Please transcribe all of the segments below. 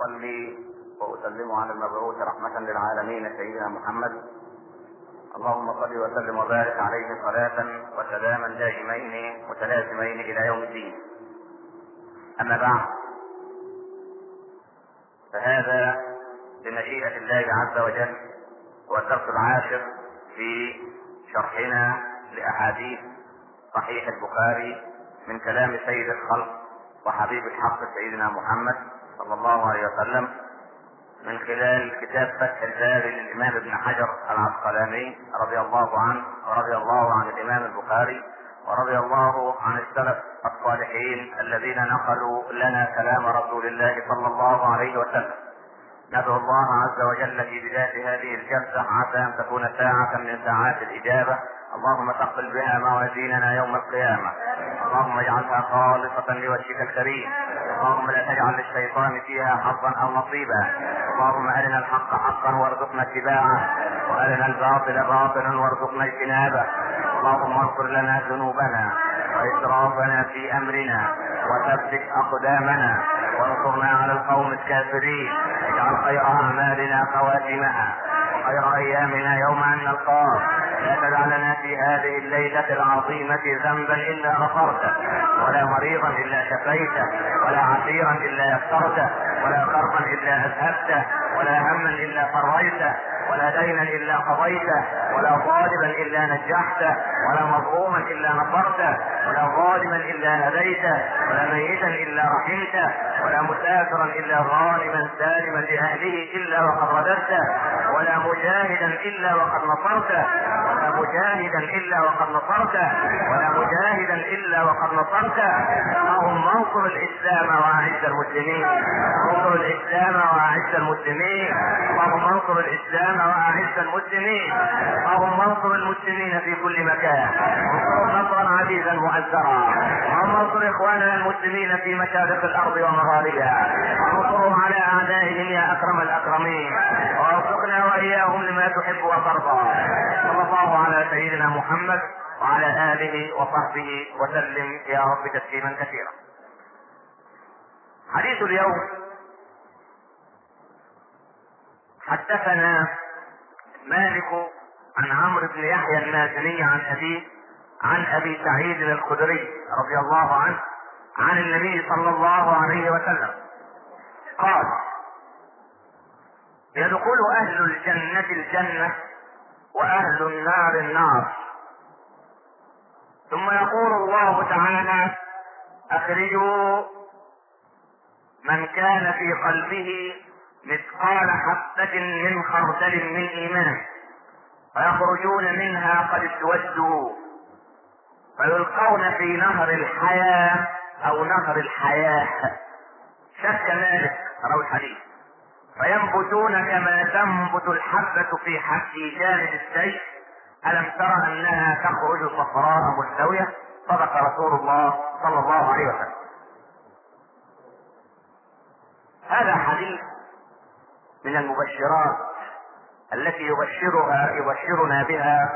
واصلي وأسلم على المبعوث رحمة للعالمين سيدنا محمد. اللهم صل وسلم وبارك عليه صلاة وسلاما دائمين متلازمين إلى يوم الدين. أما بعد فهذا بمشيئة الله عز وجل هو الدرس العاشر في شرحنا لأحاديث صحيح البخاري من كلام سيد الخلق وحبيب الحق سيدنا محمد. صلى الله عليه وسلم من خلال كتاب فتح الباري للإمام ابن حجر العسقلاني رضي الله عنه ورضي الله عن الإمام البخاري ورضي الله عن السلف الصالحين الذين نقلوا لنا كلام رسول الله صلى الله عليه وسلم. ندعو الله عز وجل في بداية هذه الجلسة عسى أن تكون ساعة من ساعات الإجابة. اللهم تقبل بها موازيننا يوم القيامة. اللهم اجعلها خالصة لوجهك الكريم. اللهم لا تجعل للشيطان فيها حظا أو نصيبا. اللهم أرنا الحق حقا وارزقنا اتباعه. وأرنا الباطل باطلا وارزقنا اجتنابه. اللهم اغفر لنا ذنوبنا وإسرافنا في أمرنا. وثبت أقدامنا. وانصرنا على القوم الكافرين. اجعل خير أعمالنا خواتمها وخير أيامنا يوم أن نلقاك. لا تدع لنا في هذه الليلة العظيمة ذنبا إلا غفرته ولا مريضا إلا شفيته ولا عسيرا إلا يسرته ولا كربا إلا أذهبته ولا هما إلا فريته ولا دينا إلا قضيته ولا طالبا إلا نجحته ولا مظلوما إلا نصرته ولا ظالما إلا هديته ولا ميتا إلا رحمته ولا مسافرا إلا غانما سالما لأهله إلا وقد رددته ولا مجاهدا إلا وقد نصرته ولا مجاهدا إلا وقد نصرته ولا مجاهدا إلا وقد نصرته. اللهم انصر الإسلام وأعز المسلمين. انصر الإسلام وأعز المسلمين. اللهم انصر وأعز المسلمين. اللهم انصر المسلمين في كل مكان. نصرا عزيزا مؤزرا اللهم انصر إخواننا المسلمين في مشارق الأرض ومغاربها. وانصرهم على أعدائهم يا أكرم الأكرمين. وارزقنا وإياهم لما تحب وترضى. صلى الله على سيدنا محمد وعلى آله وصحبه وسلم. يا رب تسليما كثيرا. حديث اليوم حدثنا مالك عن عمرو بن يحيى المازني عن أبيه عن أبي سعيد الخدري رضي الله عنه عن النبي صلى الله عليه وسلم. قال يدخل أهل الجنة الجنة وأهل النار النار. ثم يقول الله تعالى أخرجوا من كان في قلبه مثقال حبة من خردل من إيمان. فيخرجون منها قد اسودوا فيلقون في نهر الحياة أو نهر الحياة. شك مالك روى الحديث. فينبتون كما تنبت الحبة في حد جانب السيف. ألم ترى أنها تخرج صفراء مستوية؟ صدق رسول الله صلى الله عليه وسلم. هذا حديث من المبشرات التي يبشرها يبشرنا بها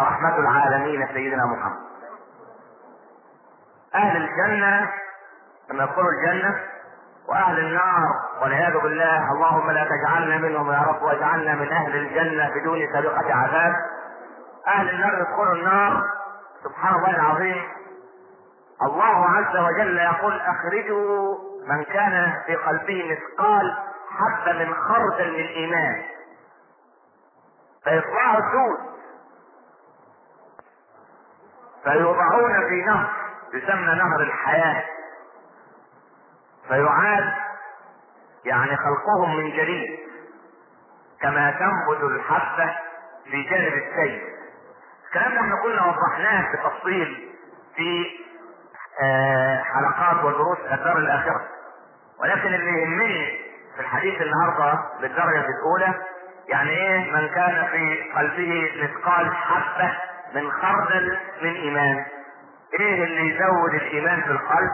رحمة العالمين سيدنا محمد. أهل الجنة لما يدخلوا الجنة وأهل النار والعياذ بالله اللهم لا تجعلنا منهم يا رب واجعلنا من أهل الجنة بدون سابقة عذاب. أهل النار يدخلوا النار سبحان الله العظيم. الله عز وجل يقول أخرجوا من كان في قلبه مثقال حبة من خردل من إيمان فيطلعوا سود فيوضعون في نهر يسمى نهر الحياة. فيعاد يعني خلقهم من جديد. كما تنبت الحبة في جانب السيل. الكلام إحنا كنا وضحناه بتفصيل في آه حلقات ودروس الدار الآخرة. ولكن اللي يهمني في الحديث النهارده بالدرجة الأولى يعني إيه؟ من كان في قلبه مثقال حبة من خردل من إيمان. إيه اللي يزود الإيمان في القلب؟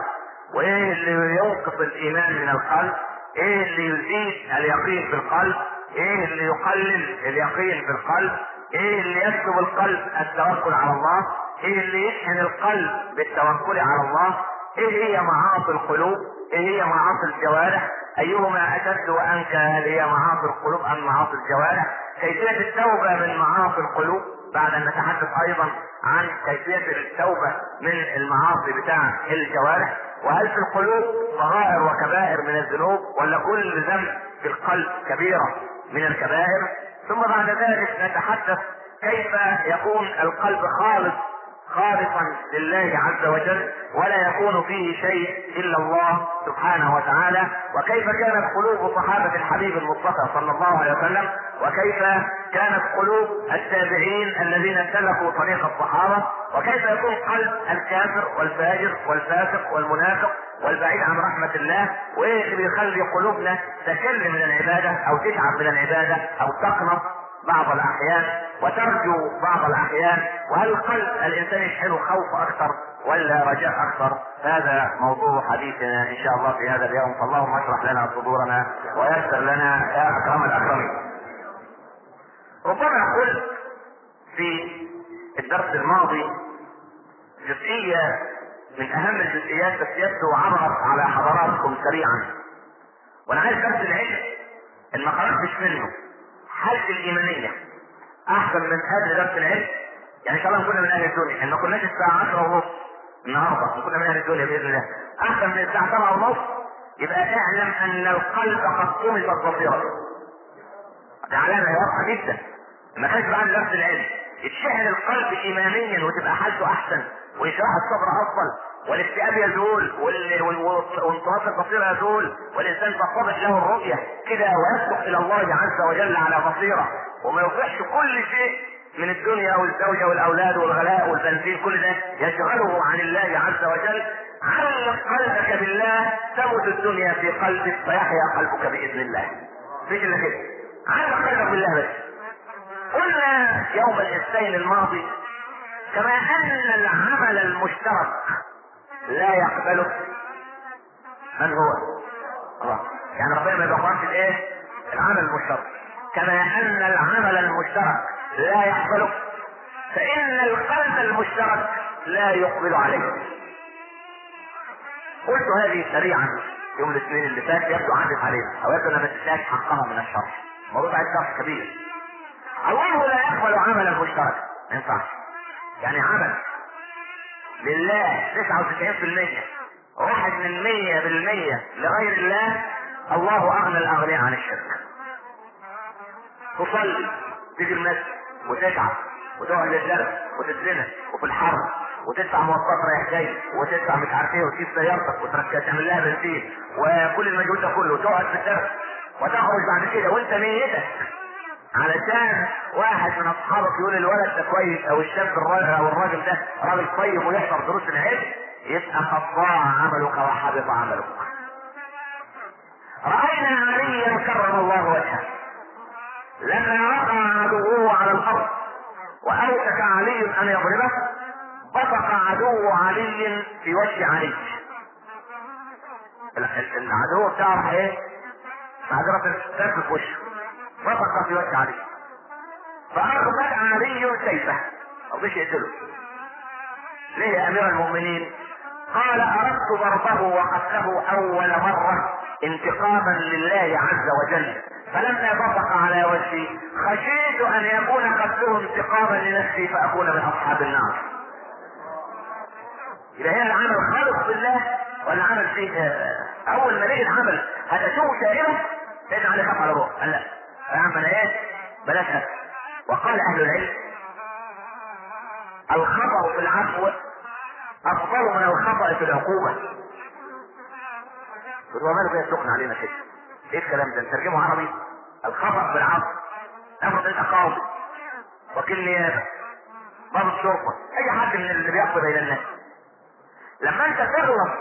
وإيه اللي ينقص الإيمان من القلب؟ إيه اللي يزيد اليقين في القلب؟ إيه اللي يقلل اليقين في القلب؟ إيه اللي يكتب القلب التوكل على الله؟ إيه اللي يشحن القلب بالتوكل على الله؟ إيه هي معاصي القلوب؟ إيه هي معاصي الجوارح؟ أيهما أشد وأنكى؟ هل هي معاصي القلوب أم معاصي الجوارح؟ كيفية التوبة من معاصي القلوب؟ بعد أن نتحدث أيضا عن كيفية التوبة من المعاصي بتاع الجوارح وهل في القلوب صغائر وكبائر من الذنوب؟ ولا كل ذنب في القلب كبيرة من الكبائر؟ ثم بعد ذلك نتحدث كيف يكون القلب خالص خالصا لله عز وجل ولا يكون فيه شيء إلا الله سبحانه وتعالى. وكيف كانت قلوب صحابة الحبيب المصطفى صلى الله عليه وسلم؟ وكيف كانت قلوب التابعين الذين سلكوا طريق الصحابة؟ وكيف يكون قلب الكافر والفاجر والفاسق والمنافق والبعيد عن رحمة الله؟ وايه اللي بيخلي قلوبنا تكل من العبادة أو تتعب من العبادة أو تقنط بعض الأحيان وترجو بعض الأحيان وهل القلب الإنسان يشحنه خوف أكثر ولا رجاء أكثر؟ هذا موضوع حديثنا إن شاء الله في هذا اليوم. فاللهم اشرح لنا صدورنا ويسر لنا يا أكرم الأكرمين. ربما قلت في الدرس الماضي جزئية من أهم الجزئيات بس يبدو عرض على حضراتكم سريعا. وأنا عايز درس العلم ان ما منه. حالتي الإيمانية. أحسن من أهل درس العلم. يعني إن شاء الله نكون من أهل الدنيا. ان ما كناش الساعة 10 ونص النهارده. نكون من أهل الدنيا بإذن الله. أحسن من الساعة 7 ونص. يبقى اعلم أن القلب قد طمست بصيرته دي علامة واضحة جدا. ما كانش بعد درس العلم. يتشحن القلب ايمانيا وتبقى حالته أحسن. ويشرح الصبر أفضل والاكتئاب يزول وانطلاق البصيره يزول والإنسان تتضح له الرؤية كده ويصدق إلى الله عز وجل على بصيرة. وما يصبحش كل شيء من الدنيا والزوجة والأولاد والغلاء والبنزين كل ده يشغله عن الله عز وجل. علق قلبك بالله تمت الدنيا في قلبك فيحيا قلبك بإذن الله. مفيش إلا كده؟ علق قلبك بالله بس. قلنا يوم الاثنين الماضي كما أن العمل المشترك لا يقبله من هو؟ الله. يعني ربنا ما بيقبلش الايه؟ العمل المشترك. كما أن العمل المشترك لا يقبله فإن القلب المشترك لا يقبل عليه. قلت هذه سريعا يوم الاثنين اللي فات يبدو عدت علينا أو يبدو أنها ما تستاهل حقها من الشرح. موضوع عايز شرح كبير. الله لا يقبل عملا مشتركا ما ينفعش. يعني عمل. لله 99% واحد من مية بالمية لغير الله الله أغنى الأغنياء عن الشرك. تصلي تيجي المسجد وتتعب وتقعد للدرس وتتزنق وفي الحر وتدفع مواصلات رايح جاي وتدفع مش عارف إيه وتجيب سيارتك وتركب تعمل لها بنزين وكل المجهود ده كله وتقعد في الدرس وتخرج بعد كده وانت نيتك علشان واحد من أصحابك يقول الولد ده كويس أو الشاب الراجل أو الراجل ده راجل طيب ويحضر دروس العلم يبقى قد ضاع عملك وحبط عملك. رأينا عليا كرم الله وجهه لما وقع عدوه على الأرض واوشك علي أن يضربه بصق عدو علي في وجه علي العدو بتاعه إيه؟ معذرة السيف في وشه بصق في وجه علي. فأخذ علي سيفه. أو مش يقتله ليه يا أمير المؤمنين؟ قال أردت ضربه وقتله أول مرة انتقاما لله عز وجل. فلما بصق على وجهي. خشيت أن يكون قتله انتقاما لنفسي فأكون من أصحاب النار. يبقى هنا العمل خالص بالله ولا عمل فيه أول ما لقي العمل هتشوف شائبة لأن عليه خاف على روح قال لا. اعمل إيه بلاش هذا وقال أهل العلم الخطأ في العفو أفضل من الخطأ في العقوبة. هو ماله كده سخن علينا كده إيه الكلام ده؟ نترجمه عربي؟ الخطأ في العفو افرض انت قاضي وكيل نيابة. ضابط شرطة أي حد من اللي بيقضي بين الناس. لما أنت تغلط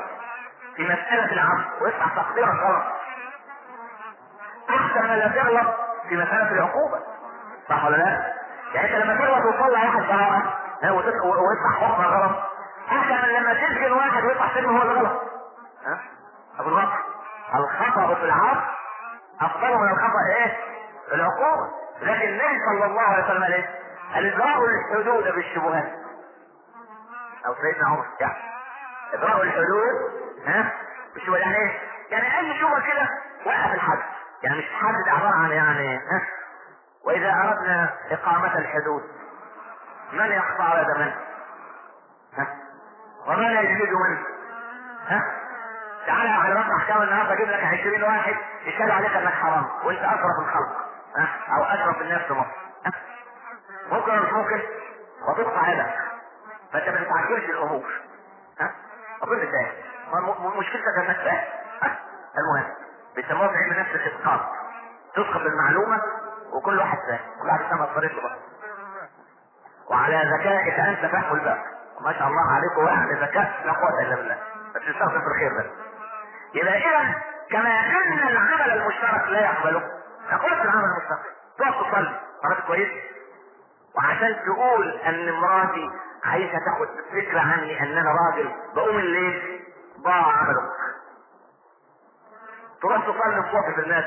في مسألة العفو ويطلع تقديرك غلط أحسن ما لا تغلط في مسألة العقوبة صح ولا لا؟ يعني انت لما تغلط وتطلع واحد براءة ويطلع حكم غلط احسن من لما تسجن واحد ويطلع سجن هو الغلط ها؟ أبو الغلط الخطأ في العفو أفضل من الخطأ إيه؟ العقوبة لكن النبي صلى الله عليه وسلم قال إيه؟ الإجراء الحدود بالشبهات أو سيدنا عمر يعني إدراء الحدود ها هو يعني إيه؟ يعني اي شبهة كده وقف الحد يعني مش الحد ده عبارة عن يعني ها؟ وإذا أردنا إقامة الحدود من يقطع على من؟ ها؟ ومن يجلد منه؟ ها؟ تعالى على رفع أحكام النهارده أجيب لك 20 واحد يشهد عليك أنك حرام وأنت أشرف الخلق ها؟ أو أشرف الناس في مصر ها؟ ممكن مش ممكن؟ وتقطع يدك. فأنت ما تتعجلش الأمور ها؟ فاهم ما م- مشكلتك إنك فاهم؟ المهم. بيسموها في علم النفس الاتقان تسقط المعلومه وكل واحد فاهم كل واحد فاهم الطريق بقى وعلى ذكائك أنت فهم الباقي ما شاء الله عليكم يعني ذكاء لا قوة إلا بالله. بس تستخدم في الخير بس. يبقى إذا كما إن العمل المشترك لا يقبله. يقول في العمل المشترك. تقف تصلي. مرات كويس. وعشان تقول أن مراتي عايزة تاخد فكرة عني أن أنا راجل بقوم الليل ضاع عملك تروح تصلي في الناس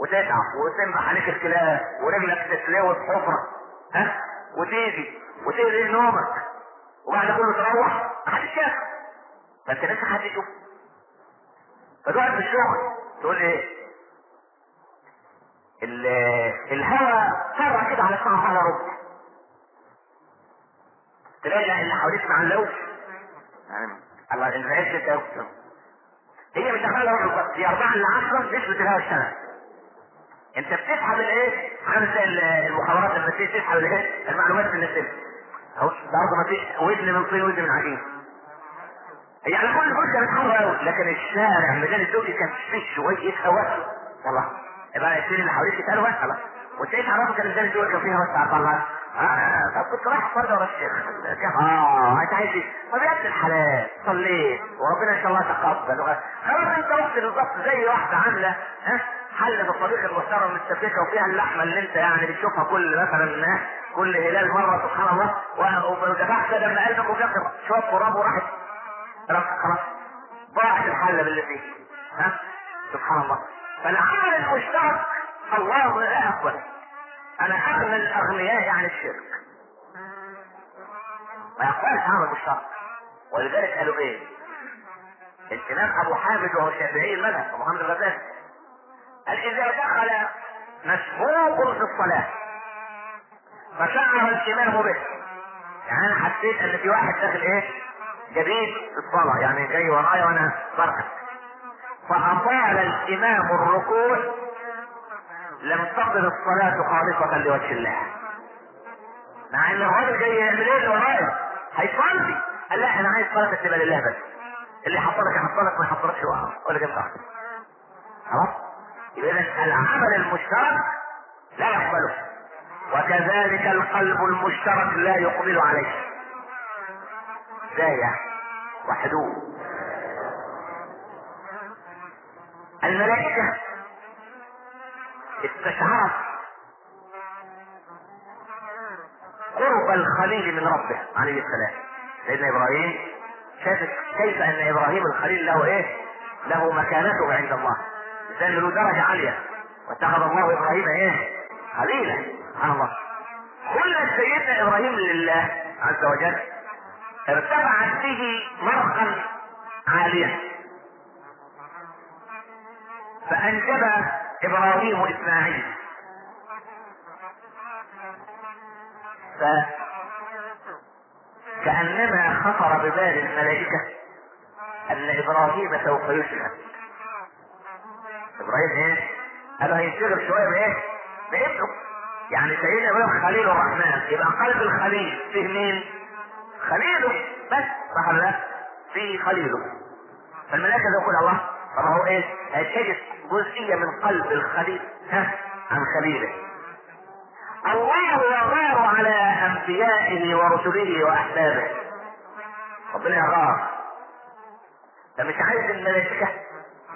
وتتعب وتنبح عليك الكلاب ورجلك تتلوي في حفره ها؟ وتيجي وتقلق نومك وبعد كله تروح محدش شاف فانت لسه حد يشوف. فتقعد في الشغل تقول إيه؟ ال- الهواء طرع كده على الساعة على ربع. تلاقي اللي حواليك ما يعني الله انزعجت انت هي مش شغاله ربع بس دي 4 ل 10 نسبة الهواء اشتغل أنت بتسحب الإيه؟ ال- المخابرات النفسيه تسحب الإيه؟ المعلومات في النفسيه أهو برضه ما فيش ودن من طين ودن من عجين. على كل كانت حره قوي لكن الشارع ميدان الدولي كان فيه شوية هواء. والله يبقى السنين اللي حواليك اتقالوا بس خلاص وانت إيش عرفك ان ميدان الدولي كان فيها وسع طلع طب كنت رايح فرده ورا الشيخ. آه عايز إيه؟ طب يا ابن الحلال صليت وربنا إن شاء الله تقبل خلاص أنت رحت بالظبط زي واحدة عاملة ها؟ حلة الطبيخ المحترم متسبكه وفيها اللحمة اللي أنت يعني بتشوفها كل مثلا كل هلال مرة سبحان الله. و- ودفعت دم قلبك وجبت شوية تراب وراحت. خلاص خلاص. ضاعت الحلة باللي فيه ها؟ سبحان الله. فالعمل المشترك الله يقبل أنا اغنى الأغنياء عن الشرك. ما يقبلش عمل مشترك ولذلك قالوا إيه؟ الامام أبو حامد وهو شافعي المذهب أبو حامد الغزالي. قال إذا دخل مسبوق في الصلاة فشعر الامام به يعني أنا حسيت إن في واحد داخل إيه؟ جديد في الصلاة يعني جاي ورايا وأنا بركب فأطال الإمام الركوع لم تقل الصلاة خالصة لوجه الله. مع إن الراجل جاي يعمل إيه ورايا هيصلي قال لا أنا عايز صلاه تبقى لله بس. اللي حصلك يحصلك ما يحصلكش وقع ولا جنب خلاص؟ يبقى إذن العمل المشترك لا يقبله. وكذلك القلب المشترك لا يقبل عليه. إزاي يعني وحدوه الملائكة استشعرت قرب الخليل من ربه عليه السلام. سيدنا إبراهيم شاف كيف أن إبراهيم الخليل له إيه؟ له مكانته عند الله. لأن له درجة عالية. واتخذ الله إبراهيم إيه؟ خليلا. سبحان الله. كل سيدنا إبراهيم لله عز وجل ارتفعت به مرقا عاليا. فأنجب إبراهيم إسماعيل ف كأنما خطر ببال الملائكة أن إبراهيم سوف يشهد إبراهيم إيه؟ قالوا هينشغل شوية بإيه؟ بابنه يعني سيدنا إبراهيم خليل الرحمن يبقى قلب الخليل فيه مين؟ خليله بس صح ولا لا؟ فيه خليله فالملائكة يقول الله طب هو إيه؟ هيتجد جزئية من قلب الخليل. ها عن خليله. الله يغار على أنبيائه ورسله وأحبابه. ربنا يغار. ده مش عايز الملائكة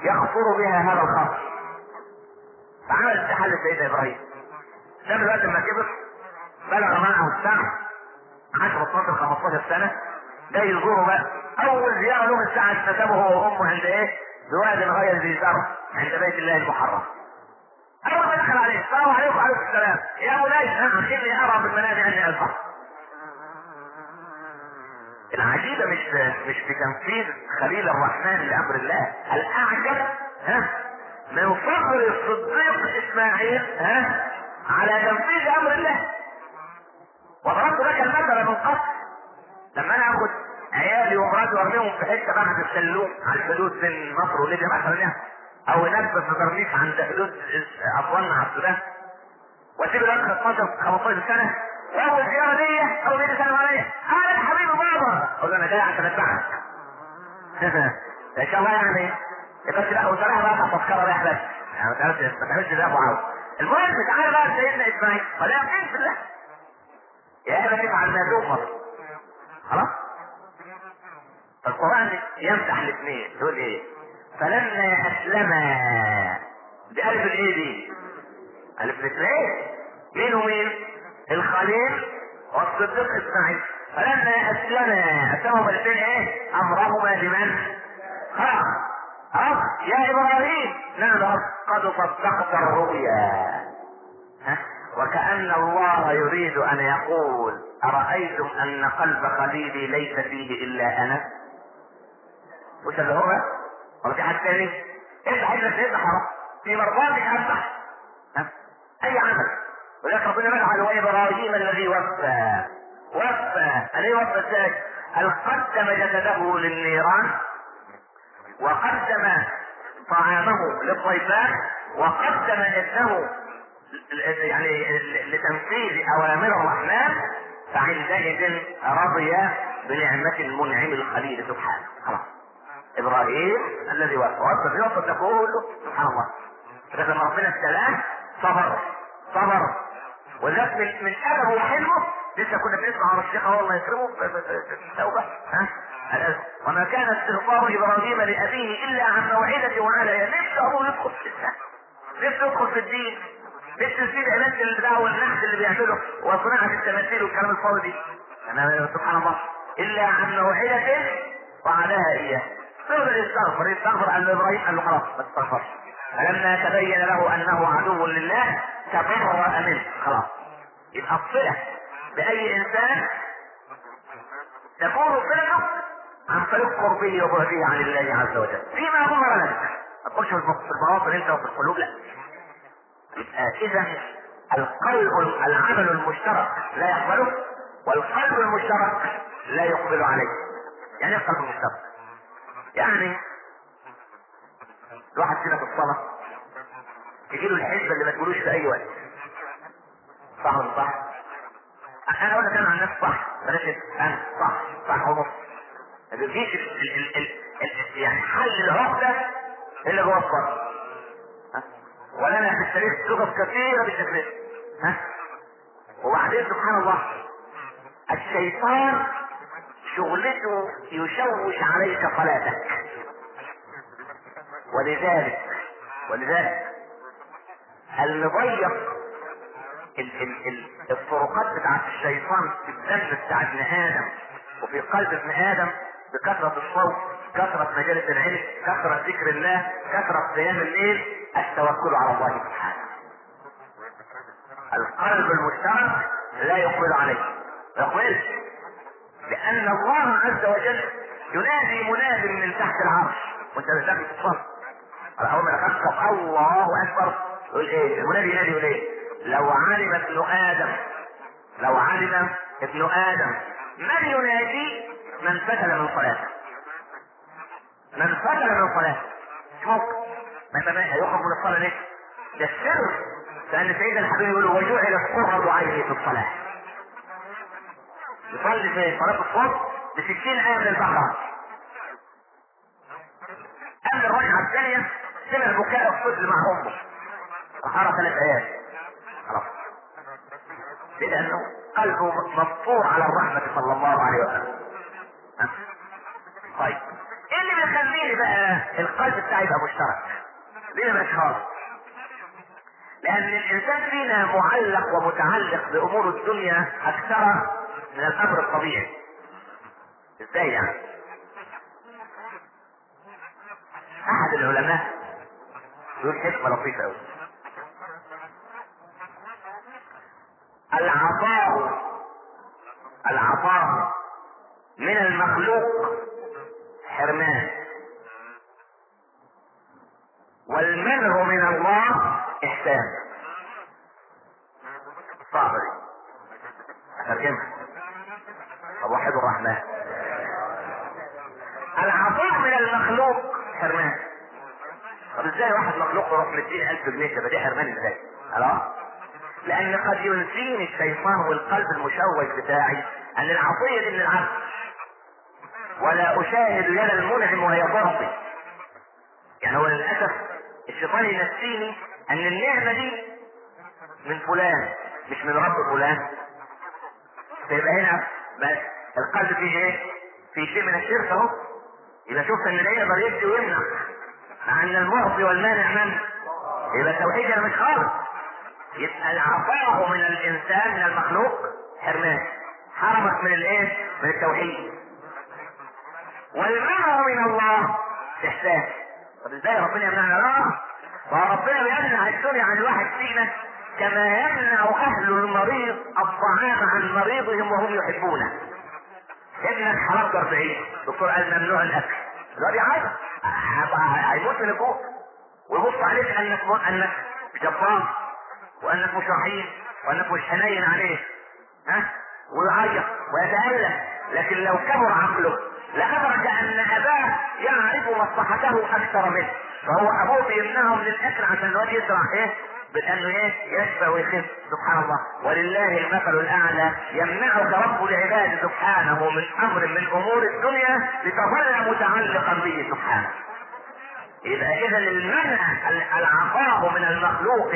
يغفر بها هذا الخاطر. فعمل استحاله سيدنا إبراهيم. ده الوقت لما كبر بلغ معه الساعة 10 12 15 سنة. ده يزوره بقى. أول زيارة له من ساعه نسبه هو وأمه عند إيه؟ بواد غير ذي زرع عند بيت الله المحرم. اول ما دخل عليه. السلام عليكم وعليكم السلام. يا مولاي إني أرى بالمنام اني اذبح العجيبة مش مش في تنفيذ خليل الرحمن لأمر الله. الأعجب ها من صبر الصديق إسماعيل ها على تنفيذ أمر الله. وضربت لك المثل من قبل. لما أنا آخد عيالي ومراتي وارميهم في حتة بعد السلوم على الحدود بين مصر وليبيا مثلا يعني أو هناك في برنيس عند حدود أسوان مع السودان. واسيب الواد 15 15 سنة. واول زيارة دي أو بيدي سلام عليا أنا حبيبي بابا. أقول أنا جاي عشان أتبعك. إن شاء الله يعني بس لا وصراحة بقى تذكرة رايح بس يعني ما تعرفش ما تعرفش ده أبو عوض المهم تعالى بقى سيدنا إسماعيل. فلا يقين في الله. يا تفعل ما تؤمر خلاص؟ القرآن يمسح الاثنين. يقول إيه؟ فلما اسلما بألف الايه دي ألف الاثنين مين ومين الخليل والصديق إسماعيل. فلما اسلما اسلموا الاثنين إيه؟ امرهما لمن خلق رب يا إبراهيم. نعم قد صدقت الرؤيا. وكأن الله يريد أن يقول أرأيتم أن قلب خليلي ليس فيه إلا أنا؟ وش اللي هو؟ في حد تاني افتح انك تفتح في مرضاتك ها؟ أي عمل؟ ولكن ربنا مدح وابراهيم الذي وفى. وفى. الذي وفى إزاي؟ قدم جسده للنيران وقدم طعامه للضيفان وقدم نفسه يعني لتنفيذ أوامر الرحمن فعندئذ رضي بنعمة المنعم الخليل. سبحانه. خلاص. إبراهيم الذي وفى وفى يوصف تقول سبحان الله. لما ربنا ابتلاه صبر. صبر. ولذلك من من ادبه وحلمه لسه كنا بنسمع على الشيخ الله يكرمه في التوبه ها؟ وما كان استغفار إبراهيم لأبيه إلا عن موعدة وعلى نفسه ابوه يدخل في الاسلام نفسه يدخل في الدين؟ نفسه يسيب علاج البتاع والنحت اللي بيعمله وصناعة التماثيل والكلام الفاضي. أنا سبحان الله. إلا عن موعدة وعليها إياه. فضل يستغفر؟ يستغفر له إبراهيم قال له خلاص ما تستغفرش فلما تبين له أنه عدو لله تبرأ منه. خلاص. يبقى الصلة بأي إنسان تكون صلته عن طريق قربه وبعده عن الله عز وجل. فيما ظهر لك ما تقولش في البواطن أنت وفي القلوب لا. اذا القلب العمل المشترك لا يقبله والقلب المشترك لا يقبل عليه. يعني إيه القلب المشترك؟ يعني. الواحد فينا في الصلاة تجي له الحزبه اللي ما تقولوش في أي وقت. صح ولا صح؟ أنا أقول لك أنا عن نفسي صح. بلاش أنا صح. صح ونص ما بيجيش يعني حل العقدة إلا جوه الصلاة. ها؟ ولنا في التاريخ قصص كثيرة بالتكليف. ها؟ وبعدين سبحان الله الشيطان شغلته يشوش عليك صلاتك. ولذلك ولذلك المضيق ال ال ال الطرقات بتاعت الشيطان في الدم بتاع ابن آدم وفي قلب ابن آدم بكثرة الصوت كثرة مجالس العلم كثرة ذكر الله كثرة قيام الليل؟ التوكل على الله سبحانه. القلب المشترك لا يقبل عليه. ما يقبلش لأن الله عز وجل ينادي مناد من تحت العرش. وانت داخل في الصلاة أول ما دخلت الله أكبر. يقول إيه؟ المنادي ينادي يقول إيه؟ لو علم ابن آدم لو علم ابن آدم من ينادي من فتل من صلاته. من فتل من صلاته. شوف ما ما هيخرج من الصلاة ليه؟ ده السر. لأن سيدنا الحبيب يقول وجعلت قرة عيني في الصلاة. يصلي في صلاة الصبح ب 60 آية من البقرة قبل الركعة الثانية سمع بكاء الطفل مع أمه وقرأ ثلاث آيات خلاص لأنه قلبه مفطور على الرحمة صلى الله عليه وسلم؟ طيب إيه اللي بيخليني بقى القلب بتاعي يبقى مشترك؟ ليه مش خالص؟ لأن الإنسان فينا معلق ومتعلق بأمور الدنيا أكثر من الأمر الطبيعي. إزاي يعني؟ أحد العلماء يقول حكمة لطيفة أوي. العطاء العطاء من المخلوق حرمان والمنع من الله إحسان صعبة دي اترجمها طب وحد الرحمن. العطاء من المخلوق حرمان. طب إزاي واحد مخلوق يروح مديني 1000 جنيه كده؟ دي حرمان إزاي؟ لأن قد ينسيني الشيطان والقلب المشوش بتاعي أن العطية دي من العبد. ولا أشاهد يد المنعم وهي ضربي يعني هو للأسف الشيطان ينسيني أن النعمة دي من فلان مش من رب فلان. فيبقى هنا بس القلب فيه إيه؟ في شيء من الشرك أهو. يبقى شفت إن لا يقدر يدي ويمنع. مع إن المعطي والمانع من؟ يبقى التوحيد مش خالص. يبقى العطاء من الإنسان من المخلوق حرمان. حرمك من الإيه؟ من التوحيد. والمنع من الله إحسان. طب إزاي ربنا يمنعنا لا فربنا بيمنع الدنيا عن الواحد فينا كما يمنع أهل المريض الطعام عن مريضهم وهم يحبونه. ابنك حرام 40 الدكتور قال ممنوع الاكل الواد يعيط هيموت من الجوع ويبص عليك أنك أنك جبار وأنك مش رحيم وأنك مش حنين عليه. ها؟ ويعيط ويتألم. لكن لو كبر عقله لأدرك أن أباه يعرف مصلحته أكثر منه. فهو أبوه بيمنعه من الأكل عشان الواد يسرع إيه؟ بأنه إيه؟ يشفى ويخف سبحان الله. ولله المثل الأعلى. يمنعك رب العباد سبحانه من أمر من أمور الدنيا لتظل متعلقا به سبحانه. يبقى اذا المنع العطاء من المخلوق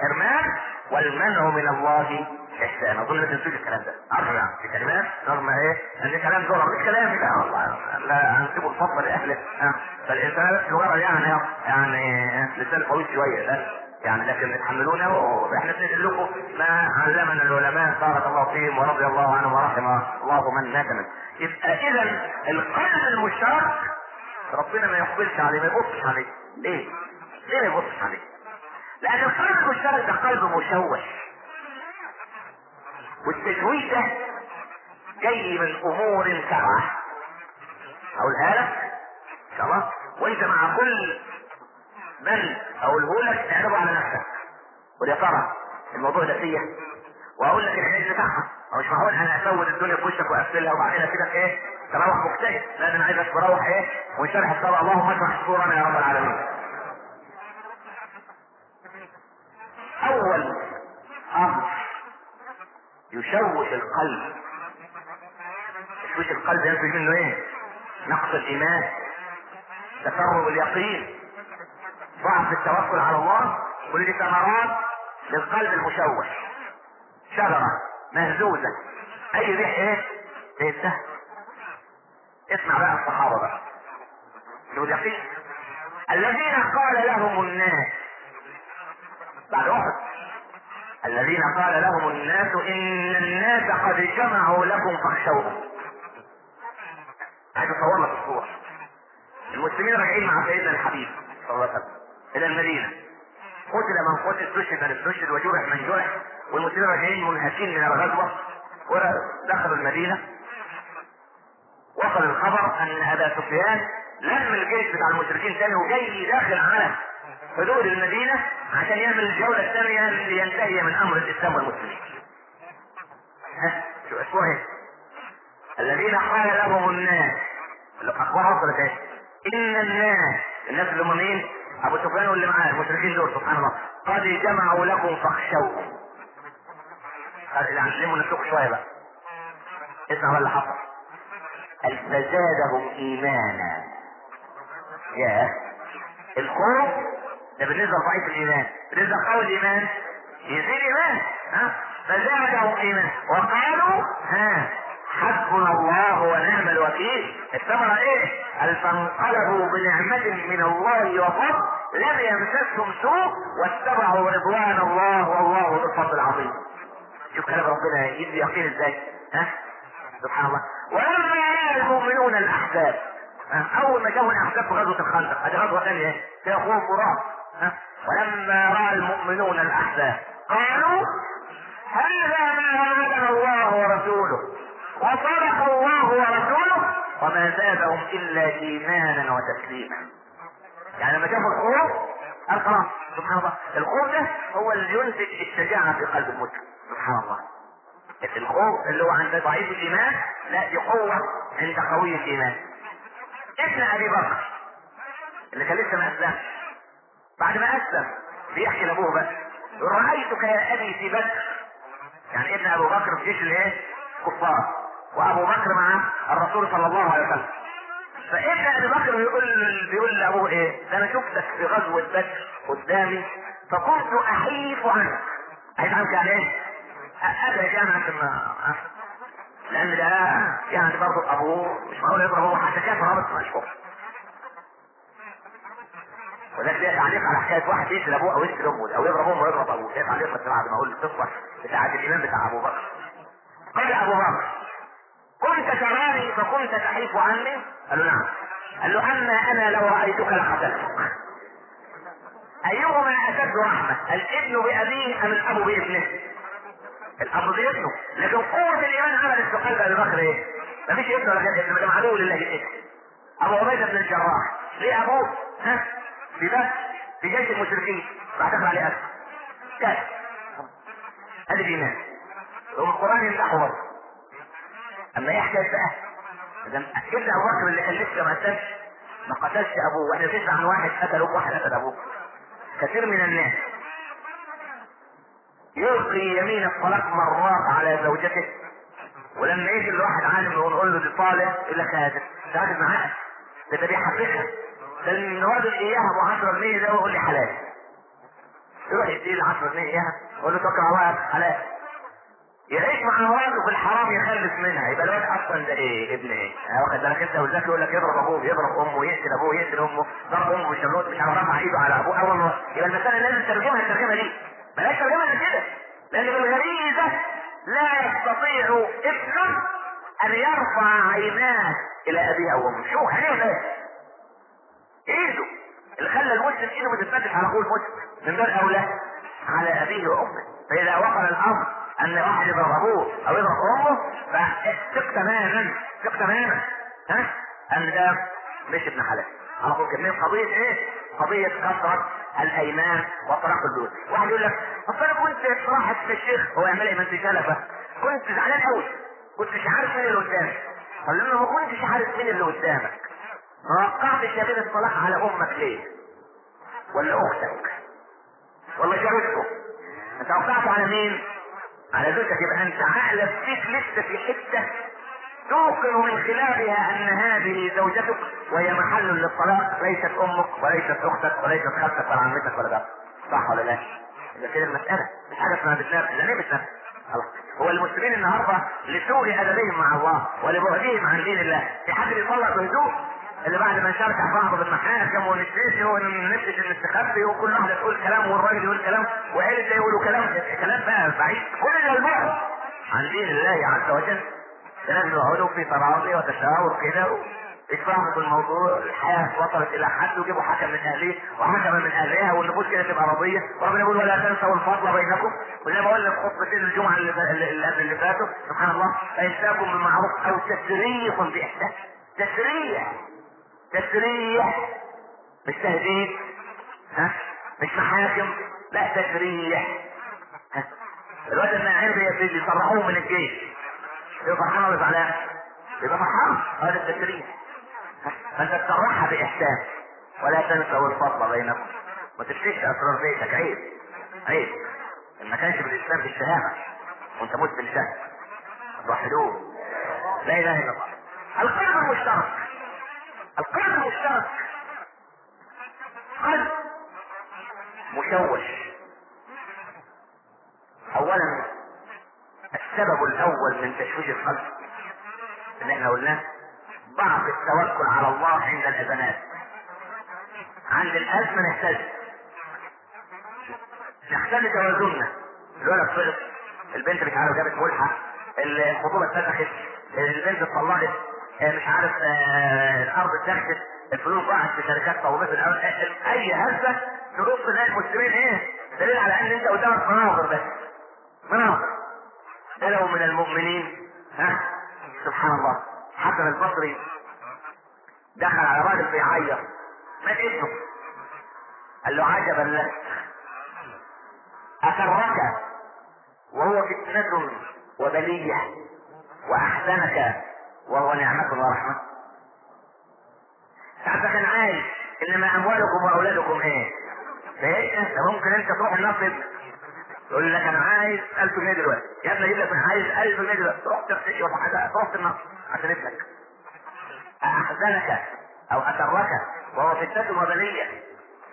حرمان والمنع من الله إحسان. أظن ما تنسوش الكلام ده. أرجع في كلمات. رغم إيه؟ ان كلام دول مش كلام؟ لا والله. لا هنسيبه الفضل لأهله. آه. فالإنسان بس مجرد يعني يعني لسان طويل شوية. يعني لكن اتحملونا وإحنا بننقل لكم ما علمنا العلماء بارك الله فيهم ورضي الله عنهم ورحم الله من ندم يبقى إذا القلب المشترك ربنا ما يقبلش عليه ما يبصش عليه. ليه؟ ليه ما يبصش عليه؟ لأن القلب المشترك ده قلب مشوش. والتشويش ده جاي من أمور سبعة أقولها لك؟ إن شاء الله وأنت مع كل من أقوله لك تعرضه على نفسك؟ ويا ترى الموضوع ده فيا. وأقول لك العلاج بتاعها مش معقول أنا أسود الدنيا في وشك وأقفلها وبعدين كده إيه؟ تروح مجتهد لا أنا عايزك تروح إيه؟ ونشرح الصلاه اللهم اشرح صدورنا يا رب العالمين. أول أمر يشوش القلب. يشوش القلب ينتج منه إيه؟ نقص الإيمان. تسرب اليقين. ضعف التوكل على الله كل ثمرات للقلب المشوش. شجرة مهزوزة. أي ريح إيه؟ تنتهي اسمع بقى الصحابة بقى. شو الذين قال لهم الناس بعد احد الذين قال لهم الناس إن الناس قد جمعوا لكم فاخشوهم. عايز أصور لك الصورة المسلمين راجعين مع سيدنا الحبيب صلى الله عليه وسلم. إلى المدينة قتل من قتل استشهد من استشهد وجرح من جرح والمسلمين راجعين منهكين من الغزوة ودخلوا المدينة وصل الخبر أن أبا سفيان لم الجيش بتاع المشركين تاني وجاي داخل على حدود المدينة عشان يعمل الجولة الثانية لينتهي من أمر الإسلام والمسلمين. ها شو اسمه؟ الذين قال لهم الناس الاخبار وصلت إيه؟ إن الناس الناس اللي هم مين؟ أبو سفيان واللي معاه المشركين دول سبحان الله قد جمعوا لكم فاخشوهم. علموا نفسكم شوية بقى. اسمع بقى اللي حصل. فزادهم إيمانا. يا الخوف ده بالنسبة لضعيف الإيمان، بالنسبة لقوي الإيمان يزيد إيمان ها فزادهم إيمان وقالوا ها حسبنا الله ونعم الوكيل الثمرة إيه؟ فانقلبوا بنعمة من الله وفضل لم يمسسهم سوء واتبعوا رضوان الله والله ذو الفضل العظيم. شوف كلام ربنا يدي يقين إزاي؟ ها؟ سبحان الله. ولما رأى المؤمنون الأحزاب أول ما جاءوا الأحزاب في غزوة الخندق هذه غزوة ثانية فيها خوف ورعب ولما رأى المؤمنون الأحزاب قالوا هذا ما وعدنا الله ورسوله وصدق الله ورسوله وما زادهم إلا إيمانا وتسليما. يعني لما شافوا الخوف قال خلاص سبحان الله. الخوف ده هو اللي ينتج الشجاعة في قلب المسلم سبحان الله. الخوف اللي هو عند ضعيف الإيمان لا دي قوة عند قوي الإيمان. ابن أبي بكر اللي كان لسه ما اسلمش بعد ما أسلم بيحكي لأبوه يقول رأيتك يا أبي في بدر. يعني ابن أبو بكر في جيش الإيه؟ كفار. وابو بكر مع الرسول صلى الله عليه وسلم. فابن أبي بكر بيقول بيقول لأبوه إيه؟ ده أنا شفتك في غزوة بدر قدامي فكنت أحيف عنك. أحيف عنك يعني إيه؟ ابعد يعني ما لأن ده يعني برضه أبوه مش معقول يضرب أبوه حتى كافر رابط مشهور وده ليه تعليق على حكاية واحد يقتل أبوه أو يقتل أمه أو يضرب أمه ويضرب أبوه. ليه تعليق بس بعد ما أقول القصة بتاعت الامام بتاع أبو بكر. قال أبو بكر كنت تراني فكنت تحيف عني؟ قال نعم. قال له أما أنا لو رأيتك لقتلتك. أيهما أشد رحمة؟ الابن بأبيه أم الأب بابنه؟ الأب بابنه. لكن قوة الإيمان عملت في قلب أبي بكر إيه؟ مفيش ابن ولا ابن ده عدو لله الابن أبو عبيدة بن الجراح. ليه ابوه ها؟ في بس في جيش المشركين. راح دخل عليه اسد كان ادي الايمان والقران يمدحه برضه أما يحكي بقى إذا ابن أبو بكر اللي كان لسه ما قتلش؟ ما قتلش أبوه. وإحنا بنسمع عن واحد قتل ابوه واحد قتل أبوه. كثير من الناس يلقي يمين الطلاق مرات على زوجته ولما يجي الواحد عالم ونقول له دي طالع يقول لك هذا ده معاه ده ده بيحققها ده الراجل إياها أبو 10 جنيه ده ويقول لي حلال. يروح يديه 10 جنيه إياها يقول له توكل على الله حلال. يعيش مع مراته في الحرام يخلص منها. يبقى الواد أصلا ده إيه ابن إيه واخد بالك أنت؟ والذكي يقول لك يضرب أبوه يضرب أمه يقتل أبوه يقتل أمه. ضرب أمه بالشمروت مش عارف رفع إيده على أبوه. أول مره يبقى المسألة لازم ترجمها الترجمة دي. بلاش ترجمها كده. لأن بالغريزه لا يستطيع ابن أن يرفع عيناه إلى ابيه أو أمه. شو هنعمل إيه؟ إيده. اللي خلى المسلم إيده بتتفتح على اخوه المسلم. من باب أولى على أبيه وأمه. فإذا وصل الأمر أن واحد يضرب ابوه أو يضرب امه فثق تماما ثق تماما ها ان ده مش ابن حلال على طول كده قضية إيه؟ قضية كثرة الأيمان وطلاق البيوت واحد يقول لك اصل أنا كنت راحت في الشيخ هو يعمل ما أنت شلفه كنت زعلان قوي كنت مش عارف مين اللي قدامك قال له ما كنتش عارف مين اللي قدامك ما وقعتش يا بين الصلاح على أمك ليه؟ ولا أختك؟ ولا جوزكم؟ انت وقعت على مين؟ على زوجتك يبقى انت عقلك فيك لسه في حتة توقن من خلالها أن هذه زوجتك وهي محل للطلاق ليست أمك وليست أختك وليست خالتك ولا عمتك ولا جارتك صح ولا لا؟ إذا كده المسألة مش حاجة اسمها بتنافس لا ليه؟ خلاص هو المسلمين النهارده لسوء أدبهم مع الله ولبعدهم عن دين الله في حد بيطلق بهدوء اللي بعد ما نشارك بعض بالمحاكم ونتنسي وننفش المستخبي وكل واحد يقول كلام والراجل يقول كلام وعيلة يقولوا كلام كلام بقى بعيد. كل ده البعد عن دين الله عز وجل. لازم يقعدوا في تراضي وتشاور كده يتفاهموا في الموضوع. الحياة وصلت إلى حد ويجيبوا حكم من أهله وحكم من أهلها والنفوس كده تبقى راضية وربنا يقول ولا تنسوا الفضل بينكم. وزي ما قلنا في خطبتين الجمعة اللي اللي قبل اللي فاتوا سبحان الله فإمساكم بالمعروف أو تسريح بإحسان. تسريح. تسريح مش تهديد ها؟ مش محاكم لا تسريح ها؟ الوقت الناعم يا سيدي يصرحوه من الجيش. يبقى فرحان ولا زعلان؟ يبقى فرحان هذا التسريح فانت تصرحها بإحسان. ولا تنسوا الفضل بينكم. ما تفشيش أسرار بيتك. عيب. عيب. ما كانش بالإسلام بالشهامة. وأنت مت بالشهامة. توحدوه لا إله إلا الله. القلب المشترك. القلب المشترك قلب مشوش. اولا السبب الأول من تشويش القلب اللي إحنا قلناه ضعف التوكل على الله عند الازمات عند الازمه نهتز نختل توازننا. الولد صغر البنت عارف جابت ملحة الخطوبة اتفتحت البنت اتطلقت. مش عارف آه الأرض اتاخدت الفلوس ضاعت في شركات طوبات الأرض أي هزة تبص تلاقي المسلمين إيه؟ دليل على إن أنت قدامك مناظر بس. مناظر. لو من المؤمنين. ها؟ سبحان الله. حسن البصري دخل على راجل بيعيط. ما اسمه؟ قال له عجبا لك. أسرك وهو فتنة وبلية وأحزنك. وهو نعمة ورحمة. ساعتها كان عايش إنما أموالكم وأولادكم إيه؟ فإيه؟ ممكن أنت تروح النصب. يقول لك أنا عايز 1000 جنيه دلوقتي. يا ابني أجيب لك من عايز 1000 جنيه دلوقتي. تروح ولا حاجة تروح النصب عشان ابنك. أحزنك أو أسرك وهو فتنة وبلية.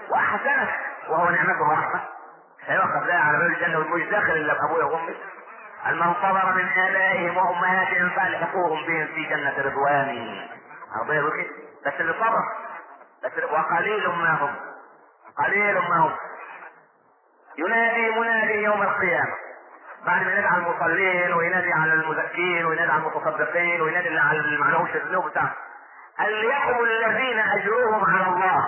وأحزنك وهو نعمة ورحمة. سيوقف لها على باب الجنة ومش داخل إلا بأبويا وأمي. المن صبر من آبائهم وأمهاتهم فألحقوهم بهم في جنة ربنا يقول كده بس اللي صبر. بس وقليل ما هم. قليل ما هم. ينادي منادي يوم القيامة. بعد ما ينادي على المصلين وينادي على المزكين وينادي على المتصدقين وينادي على اللي الذنوب بتاعهم اليوم الذين اجروهم على الله.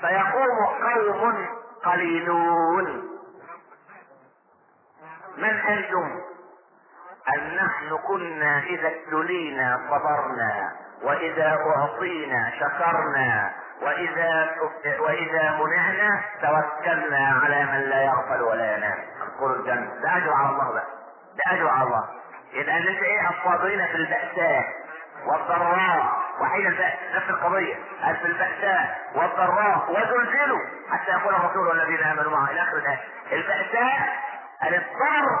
فيقوم قوم قليلون. من أنتم؟ أن نحن كنا إذا ابتلينا صبرنا وإذا أعطينا شكرنا وإذا وإذا منعنا توكلنا على من لا يغفل ولا ينام. ادخلوا الجنة. ده أجر على الله بقى. ده أجر على الله. يبقى انت إيه الصابرين في البأساء والضراء. وحين البأس نفس القضية. قال في البأساء والضراء. وزلزلوا. حتى يقول الرسول والذين آمنوا معه إلى آخر الآية. البأساء الضر